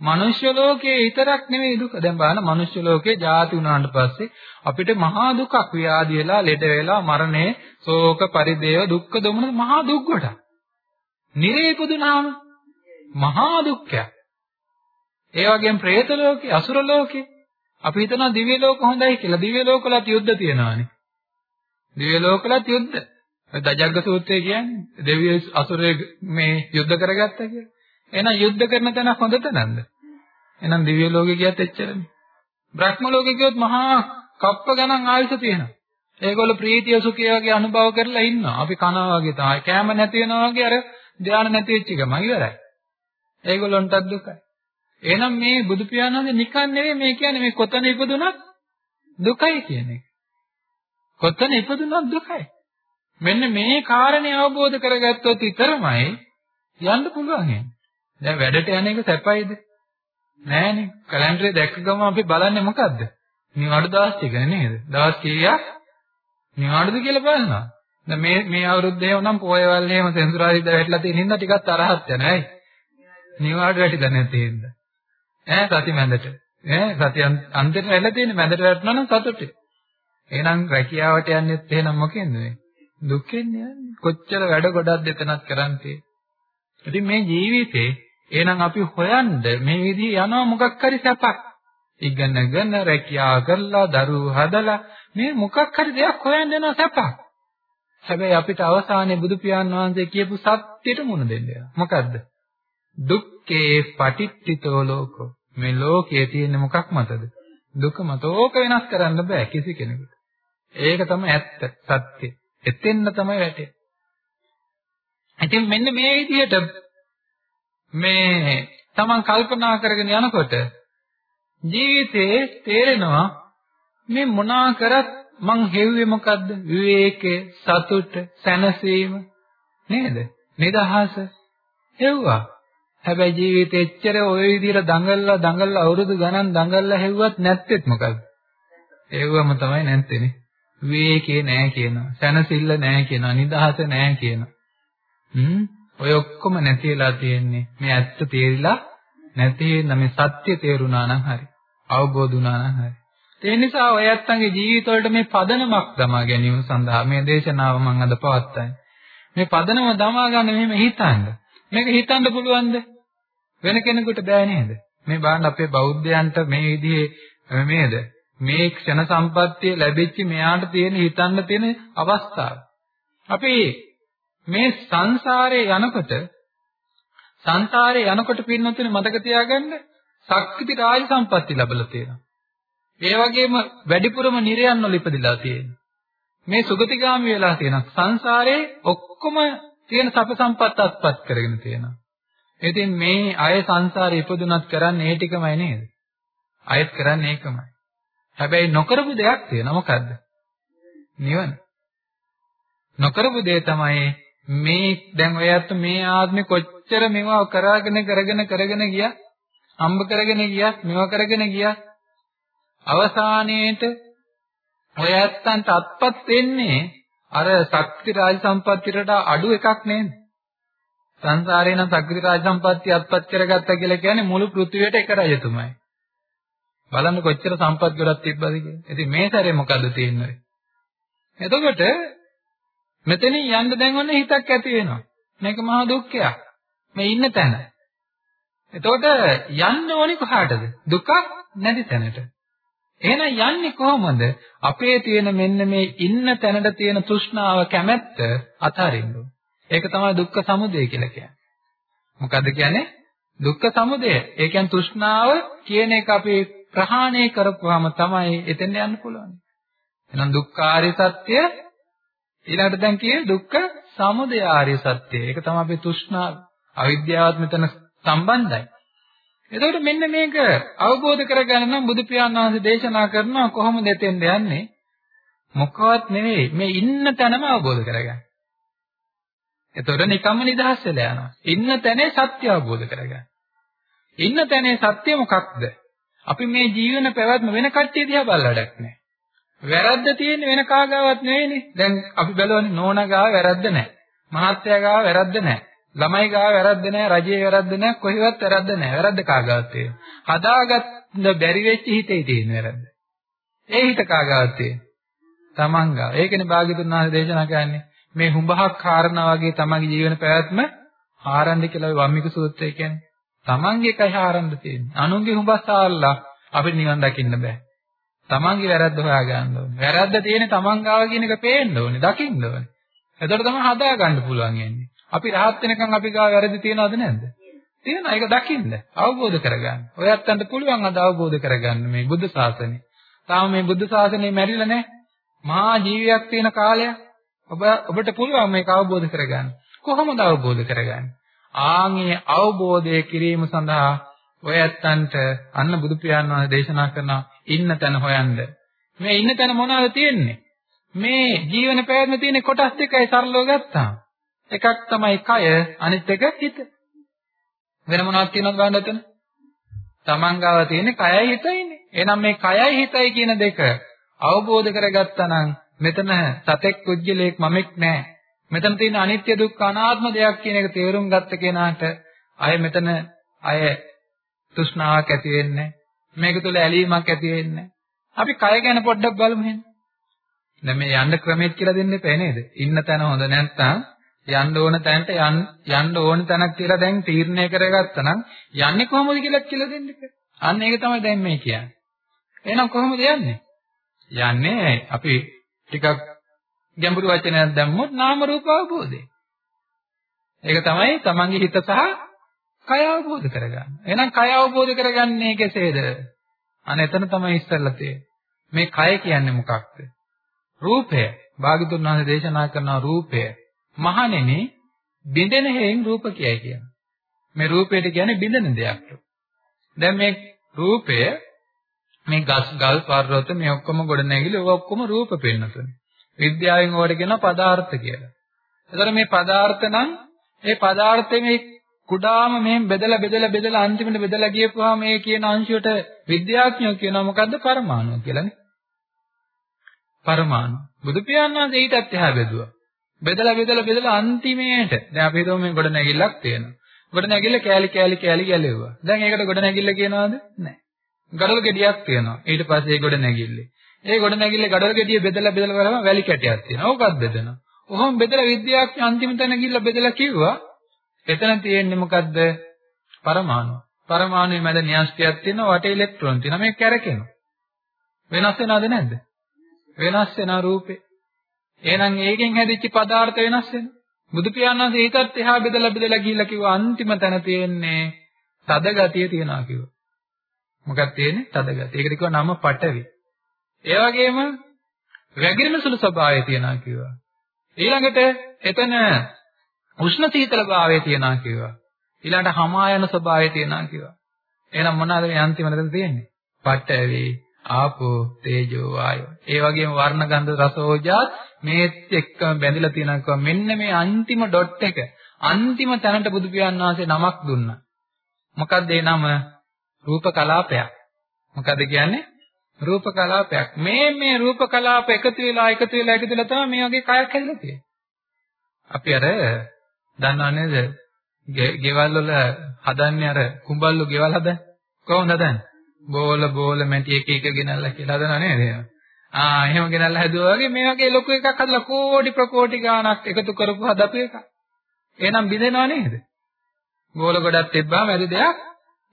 මනුෂ්‍ය ලෝකයේ විතරක් නෙමෙයි දුක. දැන් බලන්න මනුෂ්‍ය ලෝකේ ජාති වුණාට පස්සේ අපිට මහා දුකක් ව්‍යාධි වෙලා, ලෙඩ වෙලා, මරණය, ශෝක, පරිදේව, දුක්ඛ දොමන මහා දුක් කොට. නිරේපදුනාම මහා දුක්ඛයක්. ඒ වගේම പ്രേත ලෝකේ, අසුර ලෝකේ අපි හිතනවා දිව්‍ය ලෝක හොඳයි කියලා. දිව්‍ය ලෝකවලත් යුද්ධ තියෙනවානේ. දිව්‍ය ලෝකවලත් යුද්ධ. දජග්ග සූත්‍රය කියන්නේ දෙවියෝ අසුරේ මේ යුද්ධ කරගත්තා කියලා. එහෙනම් යුද්ධ කරන තැන හොඳ තැනක්ද? එහෙනම් දිව්‍ය ලෝකේ ගියත් එච්චරනේ. බ්‍රහ්ම ලෝකේ ගියොත් මහා කප්ප ගණන් ආයුෂ තියෙනවා. ඒගොල්ලෝ ප්‍රීතිය සුඛය වගේ අනුභව කරලා ඉන්නවා. අපි කනවා වගේ තමයි. කැම නැති වෙනවා වගේ අර ධානය නැති වෙච්ච එකම ඉවරයි. ඒගොල්ලන්ටත් දුකයි. එහෙනම් මේ බුදු පියාණන්ගේ නිකන් නෙවෙයි මේ කියන්නේ මේ කොතන ඉපදුනත් දුකයි කියන එක. කොතන ඉපදුනත් දුකයි. මෙන්න මේ කාරණේ අවබෝධ කරගත්තොත් විතරමයි යන්න පුළුවන්. දැන් වැඩට යන එක සැපයිද? නෑනේ. කැලෙන්ඩරේ දැක්ක ගමන් අපි බලන්නේ මොකද්ද? නිවාඩු දවස් ටික නේද? දවස් කීයක් නිවාඩුද කියලා බලනවා. දැන් මේ මේ අවුරුද්දේ වුණනම් පොයවල් එහෙම සෙන්සුරාරිද්ද වැටලා තියෙන හින්දා ටිකක් තරහක් යනවා. ඇයි? නිවාඩු වැටිලා නැති හින්දා. ඈ සති මැදට. ඈ සති අන්තිමට වැටලා තියෙන මැදට වැටුණා නම් සතුටුයි. එහෙනම් රැකියාවට යන්නෙත් එහෙනම් මොකෙන්ද මේ? දුක්ෙන් යන්නේ. කොච්චර වැඩ ගොඩක් දෙතනක් කරන්නේ. ඉතින් මේ ජීවිතේ එහෙනම් අපි හොයන්න මේ විදිහේ යනවා මොකක් හරි සැපක්. ඉගෙනගෙන රැකියාව කරලා දරුවෝ හදලා මේ මොකක් හරි දෙයක් හොයන්න යනවා සැපක්. හැබැයි අපිට අවසානයේ බුදු පියාණන් වහන්සේ කියපු සත්‍යෙට මුණ දෙන්න මොකද්ද? දුක්ඛේ පටිච්චිතෝ ලෝකෝ. මේ ලෝකයේ තියෙන මොකක් මතද? දුක මත. ඕක වෙනස් කරන්න බෑ කිසි කෙනෙකුට. ඒක තමයි ඇත්ත සත්‍ය. එතෙන්න තමයි වැටෙන්නේ. ඉතින් මෙන්න මේ විදිහට මේ තමන් කල්පනා කරගෙන යනකොට ජීවිතේ තේරෙනවා මේ මොනා කරත් මං හෙව්වේ මොකද්ද? විවේකේ සතුට සැනසීම. නේද? නිදහස. හෙව්වා. හැබැයි ජීවිතේ එච්චර ওই විදිහට දඟලලා දඟලලා අවුරුදු ගණන් දඟලලා හෙව්වත් නැත්තේත් මොකද්ද? හෙව්වම තමයි නැත්තේනේ විවේකේ නෑ කියනවා. සැනසෙල්ල නෑ කියනවා. නිදහස නෑ කියනවා. හ්ම්? ඔය ඔක්කොම නැතිලා තියෙන්නේ. මේ ඇත්ත තේරිලා නැති වෙන මේ සත්‍ය තේරුණා නම් හරි. අවබෝධ වුණා නම් හරි. ඒ නිසා ඔය ඇත්තන්ගේ ජීවිතවලට මේ පදනමක් දමා ගැනීම සඳහා මේ දේශනාව මම අද පවත්වන්නේ. මේ පදනම දමා ගන්න මෙහෙම හිතන්න. මේක හිතන්න පුළුවන්ද? වෙන කෙනෙකුට බෑ නේද? මේ බලන්න අපේ බෞද්ධයන්ට මේ විදිහේ මේද? මේ ක්ෂණ සම්පත්තිය ලැබෙච්ච මෙයාට තියෙන හිතන්න තියෙන අවස්ථාව අපි මේ සංසාරේ යනකොට සංසාරේ යනකොට පින්නතුනේ මතක තියාගන්න ශක්ති රාජ සම්පatti ලැබලා තියෙනවා. ඒ වගේම වැඩිපුරම නිර්යන් වල ඉපදිලා තියෙනවා. මේ සුගතිගාමි වෙලා තියෙනවා. සංසාරේ ඔක්කොම තියෙන සප සම්පත් අත්පත් කරගෙන තියෙනවා. ඉතින් මේ අය සංසාරේ ඉපදුනත් කරන්නේ ඒ ටිකමයි නේද? අයත් කරන්නේ ඒකමයි. හැබැයි නොකරපු දෙයක් තියෙනවා. මොකද්ද? නිවන. නොකරපු දේ තමයි මේ දැන් ඔයත් මේ ආත්මේ කොච්චර මේවා කරගෙන කරගෙන කරගෙන ගියා? හම්බ කරගෙන ගියා? මේවා කරගෙන ගියා? අවසානයේට ඔය ඇත්තන්ට අත්පත් වෙන්නේ අර ශක්ති රාජ සම්පත්තියට අඩු එකක් නේද? සංසාරේ නම් ශක්ති රාජ සම්පත්තිය අත්පත් කරගත්තා කියලා කියන්නේ මුළු පෘථිවියට එක රජතුමයි. බලන්න කොච්චර සම්පත් ගොඩක් තිබ්බද කියලා ඉතින් මේ සැරේ මොකද්ද තියෙන්නේ එතකොට මෙතනින් යන්න දැන් ඔන්න හිතක් ඇති වෙනවා. මේක මහා දුක්ඛයක්. මේ ඉන්න තැන. එතකොට යන්න ඕනි කොහාටද? දුකක් නැති තැනට. එහෙනම් යන්නේ කොහොමද? අපේ තියෙන මෙන්න මේ ඉන්න තැනට තියෙන තෘෂ්ණාව කැමැත්ත අතාරින්න ඕන. ඒක තමයි දුක්ඛ සමුදය කියලා කියන්නේ. මොකද්ද කියන්නේ? දුක්ඛ සමුදය. ඒ කියන්නේ තෘෂ්ණාව කියන එක අපි ප්‍රහාණය කරපුවාම තමයි එතෙන් යන්න පුළුවන්. එහෙනම් දුක්ඛාරය සත්‍ය ඊළඟට දැන් කියේ දුක්ඛ සමුදය ආර්ය සත්‍යය. ඒක තමයි අපේ තෘෂ්ණාව. අවිද්‍යාවත් මෙතන සම්බන්ධයි. එතකොට මෙන්න මේක අවබෝධ කරගන්න නම් බුදු පියාණන් වහන්සේ දේශනා කරනවා කොහොමද එතෙන්ද යන්නේ? මොකවත් නෙවෙයි මේ ඉන්න තැනම අවබෝධ කරගන්න. එතකොට නිකම්ම නිදහස් වෙලා යනවා. ඉන්න තැනේ සත්‍ය අවබෝධ කරගන්න. ඉන්න තැනේ සත්‍ය මොකක්ද? අපි මේ ජීවන පැවැත්ම වෙන කට්ටිය දිහා බලලඩක් නැහැ. වැරද්ද තියෙන්නේ වෙන කාගාවත් නෙවෙයිනේ. දැන් අපි බලවනේ නෝනා ගාව වැරද්ද නැහැ. මහත්තයා ගාව වැරද්ද නැහැ. ළමයි ගාව වැරද්ද නැහැ. රජයේ වැරද්ද නැහැ. කොහෙවත් වැරද්ද නැහැ. වැරද්ද කාගාවත් තියෙන්නේ. හදාගන්න බැරි වෙච්ච හිතේ තියෙන වැරද්ද. ඒ හිත කාගාවත් තියෙන්නේ. තමන් ගාව. ඒකනේ භාග්‍යතුන් වහන්සේ දේශනා කරන්නේ. මේ හුඹහක් කාරණා වගේ තමන්ගේ ජීවන පැවැත්ම ආරම්භ කියලා වම්මික සූත්‍රය කියන්නේ. තමන්ගේ එකයි ආරම්භ තියෙන්නේ. අනුන්ගේ හුඹස් ආල්ලා අපිට නිවන් දකින්න බෑ. තමන්ගේ වැරද්ද හොයාගන්න ඕනේ. වැරද්ද තියෙන්නේ තමන් ගාව කියන එක පේන්න ඕනේ, දකින්න ඕනේ. එතකොට තමයි හදා ගන්න පුළුවන් යන්නේ. අපි rahat වෙනකන් අපි ගාව වැරදි තියනවද නැද්ද? තියෙනවා. ඒක දකින්න, අවබෝධ කරගන්න. ඔයත්තන්ට පුළුවන් අද අවබෝධ කරගන්න මේ බුද්ධ ශාසනය. තාම මේ බුද්ධ ශාසනය මැරිලා නැහැ. මහා ජීවියක් තියෙන කාලයක්. ඔබ ඔබට පුළුවන් මේක අවබෝධ කරගන්න. කොහොමද අවබෝධ කරගන්නේ? ආන්ගේ අවබෝධය කිරීම සඳහා ඔය ඇත්තන්ට අන්න බුදු පියාණන් වහන්සේ දේශනා කරන ඉන්න තැන හොයන්න. මේ ඉන්න තැන මොනවද තියෙන්නේ? මේ ජීවන පැවැත්ම තියෙන කොටස් දෙකයි සරලව ගත්තාම. එකක් තමයි කය, අනිත් එක හිත. වෙන මොනවද තියෙනවද බලන්න එතන? Taman ගාව තියෙන්නේ කයයි හිතයිනේ. එහෙනම් මේ කයයි හිතයි කියන දෙක අවබෝධ කරගත්තා නම් මෙතන සතෙක් කුජලයක් මමෙක් නැහැ. මෙතන තියෙන අනිත්‍ය දුක්ඛ අනාත්ම දෙයක් කියන එක තේරුම් ගත්ත කෙනාට අය මෙතන අය තෘෂ්ණාවක් ඇති වෙන්නේ මේක තුළ ඇලීමක් ඇති වෙන්නේ අපි කය ගැන පොඩ්ඩක් බලමු එහෙනම්. දැන් මේ යන්න ක්‍රමයක් කියලා දෙන්න එපා නේද? ඉන්න තැන හොඳ නැත්නම් යන්න ඕන තැනට යන්න යන්න ඕන තැනක් කියලා දැන් තීරණය කරගත්තා නම් යන්නේ කොහොමද කියලා කියලා දෙන්න එපා. අන්න ඒක තමයි දැන් මේ කියන්නේ. එහෙනම් කොහොමද යන්නේ? යන්නේ අපි ටිකක් ගැඹුරු වචනයක් දැම්මොත් නාම රූප අවබෝධය. ඒක තමයි තමන්ගේ හිත සහ කය අවබෝධ කරගන්න. එහෙනම් කය අවබෝධ කරගන්නේ කෙසේද? අන්න එතන තමයි ඉස්සෙල්ලා තියෙන්නේ. මේ කය කියන්නේ මොකක්ද? රූපය. භාගතුන් වහන්සේ දේශනා කරන රූපය. මහණෙනි බින්දෙන හේයින් රූප කියයි කියන්නේ. මේ රූපයට කියන්නේ බින්දෙන දෙයක්. දැන් මේ රූපය මේ ගස් ගල් පර්වත මේ ඔක්කොම ගොඩ නැගිලි ඔය ඔක්කොම රූප පෙන්නතුනේ. විද්‍යාවෙන් ඕවට කියනවා පදාර්ථ කියලා. එතකොට මේ පදාර්ථ නම් මේ පදාර්ථේ මේ කුඩාම මෙහෙන් බෙදලා බෙදලා බෙදලා අන්තිමට බෙදලා ගියපුවාම මේ කියන අංශයට විද්‍යාඥයෝ කියනවා මොකද්ද පරමාණු කියලානේ. පරමාණු. බුදු පියාණන් වහන්සේ ඊටත් එහා බෙදුවා. බෙදලා බෙදලා බෙදලා අන්තිමේට දැන් අපි හිතමු මේ ගොඩ නැගිල්ලක් තියෙනවා. ගොඩ නැගිල්ල කෑලි කෑලි කෑලි ගැලෙව්වා. දැන් ඒකට ගොඩ නැගිල්ල කියනවාද? නැහැ. ගඩොල් ගෙඩියක් තියෙනවා. ඊට පස්සේ ඒ ගොඩ නැගිල්ලේ. ඒ ගොඩ නැගිල්ල ගඩොල් ගෙඩිය බෙදලා බෙදලා බලම වැලි කැටයක් තියෙනවා. ඕකත් බෙදනවා. ඔහොම බෙදලා විද්‍යාඥයෝ අන්තිම තැන ගිහිල්ලා බෙදලා කිව්වා එතන තියෙන්නේ මොකද්ද? පරමාණු. පරමාණුවේ මැද න්‍යෂ්ටියක් තියෙනවා වටේ ඉලෙක්ට්‍රෝන තියෙනවා. මේක කැරකෙනවා. වෙනස් වෙනවද නැද්ද? වෙනස් වෙන රූපේ. එහෙනම් ඒකෙන් හැදිච්ච පදාර්ථ වෙනස් වෙනවා. බුදු පියාණන් වහන්සේ ඒකත් එහා බෙදලා බෙදලා ගිහිල්ලා කිව්වා අන්තිම තැන තියෙන්නේ තද ගතිය තියනවා කිව්වා. මොකක්ද තියෙන්නේ? තද ගතිය. ඒකට කිව්වා නම පටවි. ඒ වගේම වැగిරෙන සුළු ස්වභාවය තියනවා කිව්වා. ඊළඟට එතන උෂ්ණ සීතල භාවය තියනවා කිව්වා. ඊළඟට හමා යන ස්වභාවය තියනවා කිව්වා. එහෙනම් මොනවාද මේ අන්තිමට තියෙන්නේ? පඨවි, ආපෝ, තේජෝ, වායෝ. ඒ වගේම වර්ණ ගන්ධ රස ඕජාත් මේත් එක්කම බැඳිලා තියෙනවා කිව්වා. මෙන්න මේ අන්තිම ඩොට් එක අන්තිම තැනට බුදු පියාණන් වහන්සේ නමක් දුන්නා. මොකක්ද ඒ නම? රූප කලාපයක්. මොකද කියන්නේ? රූප කලාපයක්. මේ මේ රූප කලාප එකතු වෙලා එකතු වෙලා එකතු වෙලා තමයි මේ වගේ කයක් හැදලා තියෙන්නේ. අපි අර දන්නව නේද? ගෙවල් වල හදන්නේ අර කුඹල්ලු ගෙවල් හදන්නේ. කොහොමද හදන්නේ? බෝල බෝල මැටි එක එක ගෙනල්ලා කියලා හදනව නේද? ආ එහෙම ගෙනල්ලා හැදුවා වගේ මේ වගේ ලොකු එකක් හදලා කෝටි ප්‍රකෝටි ගාණක් එකතු කරපු හදපු එකක්. එහෙනම් බිඳෙනව නේද? බෝල ගොඩක් තිබ්බාම ඇති දෙයක්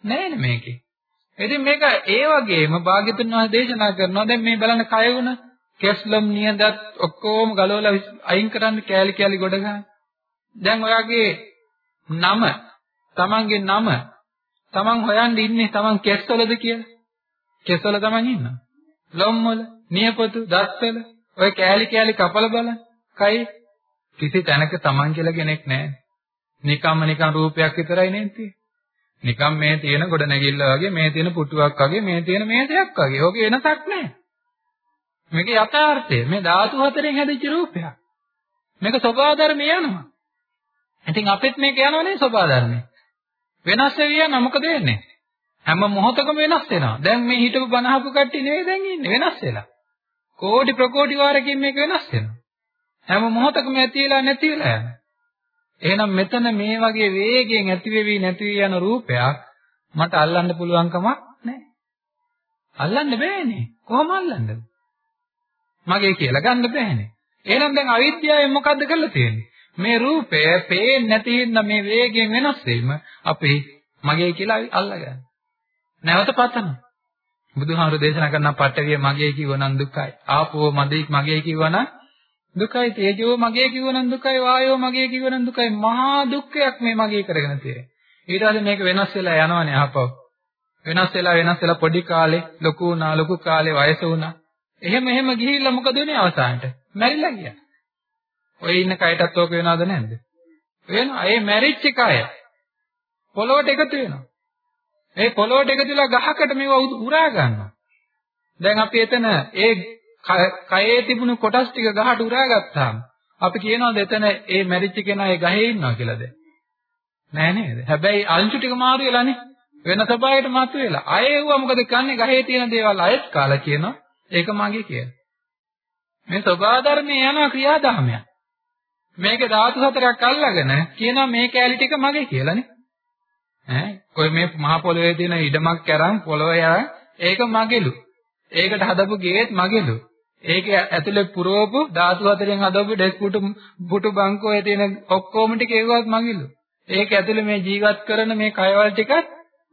නැහැ නේ මේකේ. ඉතින් මේක ඒ වගේම භාග්‍යතුන් වහන්සේ දේශනා කරනවා දැන් මේ බලන්න කය වුණ කෙස්ලම් නියදත් ඔක්කොම ගලවලා අයින් කරන්න කෑලි කෑලි ගොඩ ගන්න. දැන් ඔයාගේ නම තමන්ගේ නම තමන් හොයන්න ඉන්නේ තමන් කෙස්වලද කියලා. කෙස්වල තමන් ඉන්නවා. ලොම්වල, නියපොතු, දත්වල ඔය කෑලි කෑලි කපල බලන්න. කයි කිසි තැනක තමන් කියලා කෙනෙක් නැහැ. නිකම්ම නිකම් රූපයක් විතරයි නේ නිකම් මේ තියෙන ගොඩ නැගිල්ල වගේ මේ තියෙන පුටුවක් වගේ මේ තියෙන මේසයක් වගේ. ඕකේ වෙනසක් නැහැ. මේක යථාර්ථය. මේ ධාතු හතරෙන් හැදිච්ච රූපයක්. මේක ස්වභාව ධර්මය යනවා. ඉතින් අපිත් මේක යනවනේ ස්වභාව ධර්මය. වෙනස් වෙවිය යන මොකද වෙන්නේ? හැම මොහොතකම වෙනස් වෙනවා. දැන් මේ හිටපු බනහපු කට්ටිය නෙවෙයි දැන් ඉන්නේ වෙනස් වෙලා. කෝටි ප්‍රකෝටි වාරකින් මේක වෙනස් වෙනවා. හැම මොහොතකම ඇති වෙලා නැති වෙලා යනවා. එහෙනම් මෙතන මේ වගේ වේගයෙන් ඇති වෙවි නැති වී යන රූපයක් මට අල්ලන්න පුළුවන් කමක් නැහැ. අල්ලන්න බෑනේ. කොහොම අල්ලන්නද? මගේ කියලා ගන්න බෑනේ. එහෙනම් දැන් අවිද්‍යාවෙන් මොකද්ද කරලා තියෙන්නේ? මේ රූපය පේන්නේ නැති හින්දා මේ වේගයෙන් වෙනස් වීම අපි මගේ කියලා අල්ලගන්න. නැවත පතන. බුදුහාමුදුරේ දේශනා කරන පටවිය මගේ කිව්වනම් දුකයි. ආපෝ මදේ මගේ කිව්වනම් දුකයි. තේජෝ මගේ කිව්වනම් දුකයි. වායෝ මගේ කිව්වනම් දුකයි. මහා දුක්ඛයක් මේ මගේ කරගෙන තියෙන්නේ. ඊට පස්සේ මේක වෙනස් වෙලා යනවනේ ආපහු. වෙනස් වෙලා වෙනස් වෙලා පොඩි කාලේ ලොකු වුණා ලොකු කාලේ වයස වුණා. එහෙම එහෙම ගිහිල්ලා මොකද වෙන්නේ අවසානට? මැරිලා ගියා. ඔය ඉන්න කයටත් ඕක වෙනවද නැද්ද? වෙනවා. ඒ මැරිච්ච කය පොළොවට එකතු වෙනවා. ඒ පොළොවට එකතු වෙලා ගහකට මේවා උරා ගන්නවා. දැන් අපි එතන ඒ කයේ තිබුණු කොටස් ටික ගහට උරා ගත්තාම අපි කියනවාද එතන ඒ මැරිච්ච කෙනා ඒ ගහේ ඉන්නවා කියලාද? නෑ නේද? හැබැයි අංශු ටික මාරු වෙලානේ. වෙන සබාවකට මාතු වෙලා. අය එව්වා මොකද කන්නේ ගහේ තියෙන දේවල් අයත් කාලා කියනවා. ඒක මගේ කියලා. මේ සබා ධර්මයේ යන ක්‍රියාදාමයක්. මේකේ ධාතු හතරක් අල්ලගෙන කියනවා මේ කැලි ටික මගේ කියලානේ. ඈ ඔය මේ මහ පොළොවේ තියෙන ඉඩමක් කරන් පොළොව යා ඒක මගේලු. ඒකට හදපු ගේත් මගේලු. ඒකේ ඇතුලේ පුරවපු ධාතු හතරෙන් හදපු ඩෙස්ක් පුටු පුටු බංකෝයේ තියෙන ඔක්කොම ටික ඒවත් මගේලු. ඒක ඇතුලේ මේ ජීවත් කරන මේ කයවල ටිකත්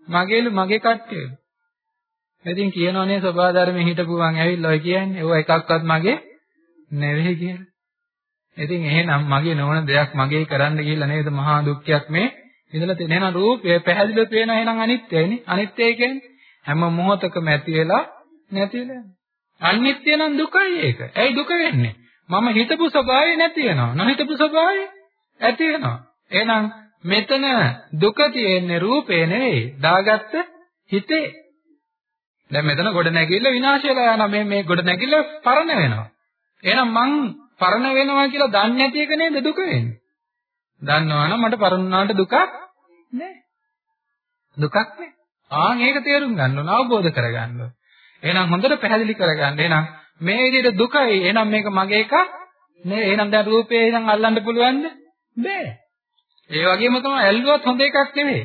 මගේලු මගේ කට්ටියලු. ඉතින් කියනෝනේ සබා ධර්මයේ හිටපුවන් ඇවිල්ලා ඔය කියන්නේ ඒව එකක්වත් මගේ නෙවෙයි කියලා. ඉතින් එහෙනම් මගේ නොවන දෙයක් මගේ කරන්න ගිහිල්ලා නේද මහා දුක්ඛයක් මේ ඉඳලා තියෙන. එහෙනම් රූපය පැහැදිලිව පේන එහෙනම් අනිත්‍යයිනේ. අනිත්‍යයි කියන්නේ හැම මොහොතකම ඇති වෙලා නැති වෙලා යනවා. අනිත්‍ය නම් දුකයි ඒක. ඇයි දුක වෙන්නේ? මම හිතපු ස්වභාවය නැති වෙනවා. නොහිතපු ස්වභාවය ඇති වෙනවා. එහෙනම් මෙතන දුක තියෙන්නේ රූපේ නෙවෙයි. දාගත්ත හිතේ. දැන් මෙතන ගොඩ නැගිල්ල විනාශ වෙලා යනවා. මේ මේ ගොඩ නැගිල්ල පරණ වෙනවා. එහෙනම් මං පරණ වෙනවා කියලා දන්නේ නැති එක නේද දුක වෙන්නේ? දන්නවනම් මට පරණුනාට දුකක් නෑ. දුකක් නෑ. ආන් ඒක තේරුම් ගන්න ඕන අවබෝධ කරගන්න ඕන. එහෙනම් හොඳට පැහැදිලි කරගන්න. එහෙනම් මේ විදිහට දුකයි. එහෙනම් මේක මගේ එකක් නේ. එහෙනම් දැන් රූපේ එහෙනම් අල්ලන්න පුළුවන්ද? බෑ. ඒ වගේම තමයි ඇල්ලුවත් හොඳ එකක් නෙවෙයි.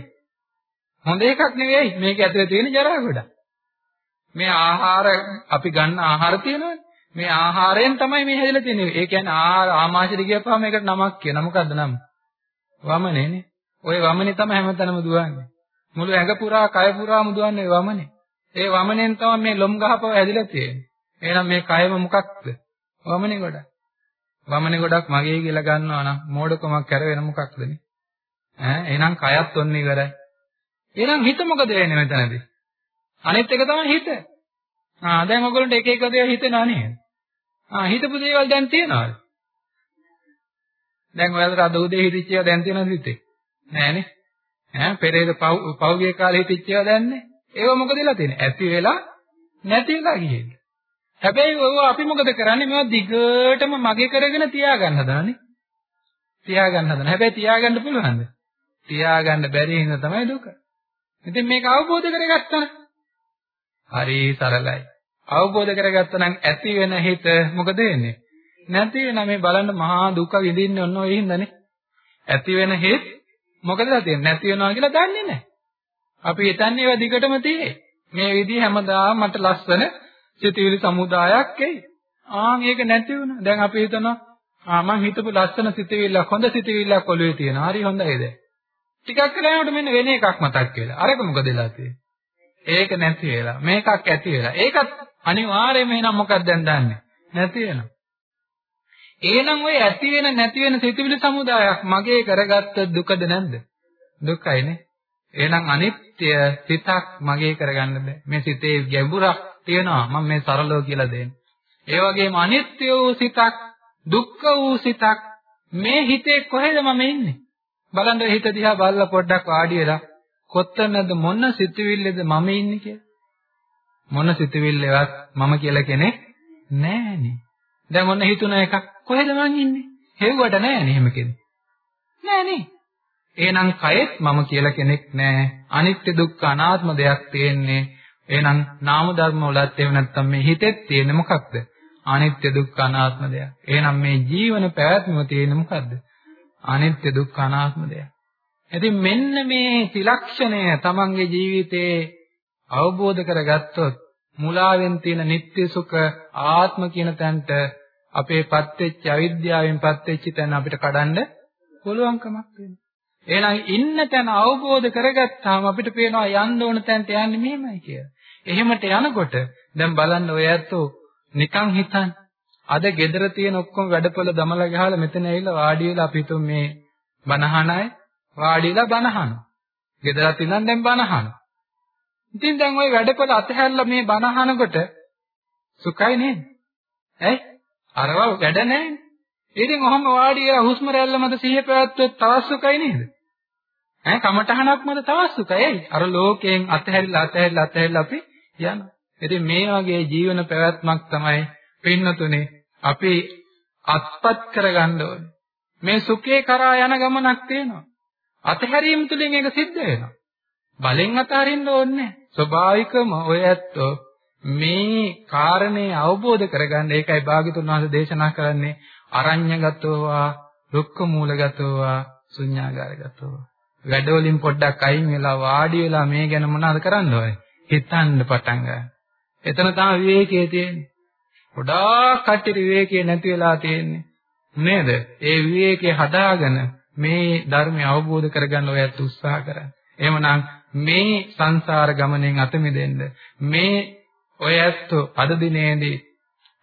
හොඳ එකක් නෙවෙයි. මේක ඇතුලේ තියෙන ජරා ගොඩ. මේ ආහාර අපි ගන්න ආහාර තියෙනවනේ. මේ ආහාරයෙන් තමයි මේ හැදලා තියෙන්නේ. ඒ කියන්නේ ආහාර ආමාශයට ගියපුවාම ඒකට නමක් කියන. මොකද්ද නම? වමනේනේ. ওই වමනේ තමයි හැමතැනම දුවන්නේ. මුළු ඇඟ පුරා, කය පුරාම දුවන්නේ වමනේ. ඒ වමනෙන් තමයි මේ ලොම් ගහපව හැදිලා තියෙන්නේ. එහෙනම් මේ කයම මොකක්ද? වමනේ ගොඩක්. වමනේ ගොඩක් මගේ කියලා ගන්නවා නම් මෝඩකමක් කර වෙන මොකක්දනේ? ඈ එහෙනම් කයත් ඔන්න ඉවරයි. එහෙනම් හිත මොකද වෙන්නේ මෙතනදී? අනිත් එක තමයි හිත. ආ දැන් ඔයගොල්ලන්ට එක එක දේවල් හිතෙනවා නේද? ආ හිතපු දේවල් දැන් තියනවාද? දැන් ඔයාලට අද උදේ හිතච්ච ඒවා දැන් තියනවද හිතේ? නෑනේ. ඈ පෙරේද පෞගේ කාලේ හිතච්ච ඒවා දැන්නේ. ඒව මොකද වෙලා තියෙන්නේ? ඇති වෙලා නැති වෙලා ගියේ. හැබැයි ඔය අපි මොකද කරන්නේ? මේවා දිගටම මගේ කරගෙන තියාගන්න හදනනේ. තියාගන්න හදන. හැබැයි තියාගන්න පුළුවන්ද? තියාගන්න බැරි හින්දා තමයි දුක. ඉතින් මේක අවබෝධ කරගත්තා. හරි සරලයි. අවබෝධ කරගත්තා නම් ඇති වෙන හිත මොකද වෙන්නේ? නැති වෙන මේ බලන්න මහා දුක විඳින්නේ ඔන්න ඔය හින්දානේ. ඇති වෙන හිත මොකදලා තියෙන්නේ? නැති වෙනවා කියලා දන්නේ නැහැ. අපි හිතන්නේ ඒවා දිගටම තියෙයි. මේ විදිහ හැමදාම මට ලස්සන සිතුවිලි සමුදායක් එයි. ආන් ඒක නැති වුණා. දැන් අපි හිතනවා ආ මං හිතපු ලස්සන සිතුවිල්ලක් හොඳ සිතුවිල්ලක් ඔළුවේ තියෙනවා. හරි හොඳයිද? ටිකක් වෙලාවකට මෙන්න වෙන එකක් මතක් වෙලා. අරක මොකද වෙලා තියෙන්නේ? ඒක නැති වෙලා. මේකක් ඇති වෙලා. ඒකත් අනිවාර්යයෙන්ම එහෙනම් මොකක්ද දැන් දන්නේ? නැති වෙනවා. එහෙනම් ওই ඇති වෙන නැති වෙන සිතුවිලි සමුදායක් මගේ කරගත්ත දුකද නැද්ද? දුකයිනේ. එහෙනම් අනිත්‍ය සිතක් මගේ කරගන්න බෑ. මේ සිතේ ගැඹුරක් තියෙනවා. මම මේ සරලව කියලා දෙන්නේ. ඒ වගේම අනිත්‍ය වූ සිතක්, දුක්ඛ වූ සිතක් මේ හිතේ කොහෙද මම ඉන්නේ? බලන්න හිත දිහා බලලා පොඩ්ඩක් වාඩි වෙලා කොත්තනද මොන සිතුවිල්ලද මම ඉන්නේ කියලා. මොන සිතුවිල්ලවත් මම කියලා කෙනෙක් නෑනේ. දැන් ඔන්න හිතුණ එකක් කොහෙද මං ඉන්නේ? හෙව්වට නෑනේ එහෙම කෙනෙක්. නෑනේ. එහෙනම් කයෙත් මම කියලා කෙනෙක් නෑ. අනිත්‍ය දුක්ඛ අනාත්ම දෙයක් තියෙන්නේ. එහෙනම් නාම ධර්ම වලත් එහෙම නැත්නම් මේ හිතෙත් තියෙන්නේ මොකක්ද? අනිත්‍ය දුක්ඛ අනාත්ම දෙයක්. එහෙනම් මේ ජීවන පැවැත්ම තියෙන්නේ මොකද්ද? අනිත්‍ය දුක්ඛ අනාත්ම දෙයක්. ඉතින් මෙන්න මේ ත්‍රිලක්ෂණය තමන්ගේ ජීවිතේ අවබෝධ කරගත්තොත් මුලාවෙන් තියෙන නিত্য සුඛ ආත්ම කියන තැනට අපේ පත්වෙච්ච අවිද්‍යාවෙන් පත්වෙච්ච තැන අපිට කඩන්න පුළුවන්කමක් වෙනවා. එහෙනම් ඉන්න තැන අවබෝධ කරගත්තාම අපිට පේනවා යන්න ඕන තැනට යන්නේ මෙහෙමයි කියලා. එහෙමට යනකොට දැන් බලන්න ඔය ඇත්තෝ නිකන් හිතන් අද gedara තියෙන ඔක්කොම වැඩපොළ දමලා ගහලා මෙතන ඇවිල්ලා වාඩි වෙලා අපි හිතුව මේ බනහන අය වාඩි වෙලා බනහන. gedarat ඉඳන් දැන් බනහන. ඉතින් දැන් ওই වැඩපොළ අතහැරලා මේ බනහනකොට සුඛයි නේද? ඇයි? අරව වැඩ නැහැ. ඉතින් ඔහොම වාඩි වෙලා හුස්ම රැල්ල මත සිහිය පැවැත්වුවොත් තවත් සුඛයි නේද? ඈ කමටහනක් මත තවත් සුඛයි. අර ලෝකයෙන් අතහැරිලා අතහැරිලා අතහැරිලා අපි යනවා. ඉතින් මේ වගේ ජීවන පැවැත්මක් තමයි පින්නතුනේ අපි අත්පත් කරගන්න ඕනේ. මේ සුඛේ කරා යන ගමනක් තියෙනවා. අතහැරීම තුළින් ඒක සිද්ධ වෙනවා. බලෙන් අතහරින්න ඕනේ ස්වභාවිකම ඔය ඇත්තෝ මේ කාරණේ අවබෝධ කරගන්න ඒකයි භාග්‍යතුන් වහන්සේ දේශනා කරන්නේ අරඤ්‍යගතෝවා දුක්ඛ මූලගතෝවා ශුඤ්ඤාගාරගතෝවා වැඩවලින් පොඩ්ඩක් අයින් වෙලා වාඩි වෙලා මේ ගැන මොනවද කරන්න ඕනේ හිතන්න පටන් ගන්න. එතන තමයි විවේකයේ තියෙන්නේ. ගොඩාක් කට්ටිය විවේකයේ නැති වෙලා තියෙන්නේ. නේද? ඒ විවේකයේ හදාගෙන මේ ධර්මය අවබෝධ කරගන්න ඔයත් උත්සාහ කරන්න. එහෙමනම් මේ සංසාර ගමනෙන් අත මිදෙන්න මේ ඔය ඇත්තෝ අද දිනේදී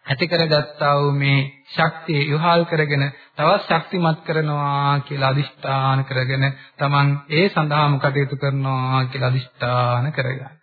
ඇති කරගත්තා වූ මේ ශක්තිය යොහල් කරගෙන තවත් ශක්තිමත් කරනවා කියලා අදිෂ්ඨාන කරගෙන තමන් ඒ සඳහාම කටයුතු කරනවා කියලා අදිෂ්ඨාන කරගන්න.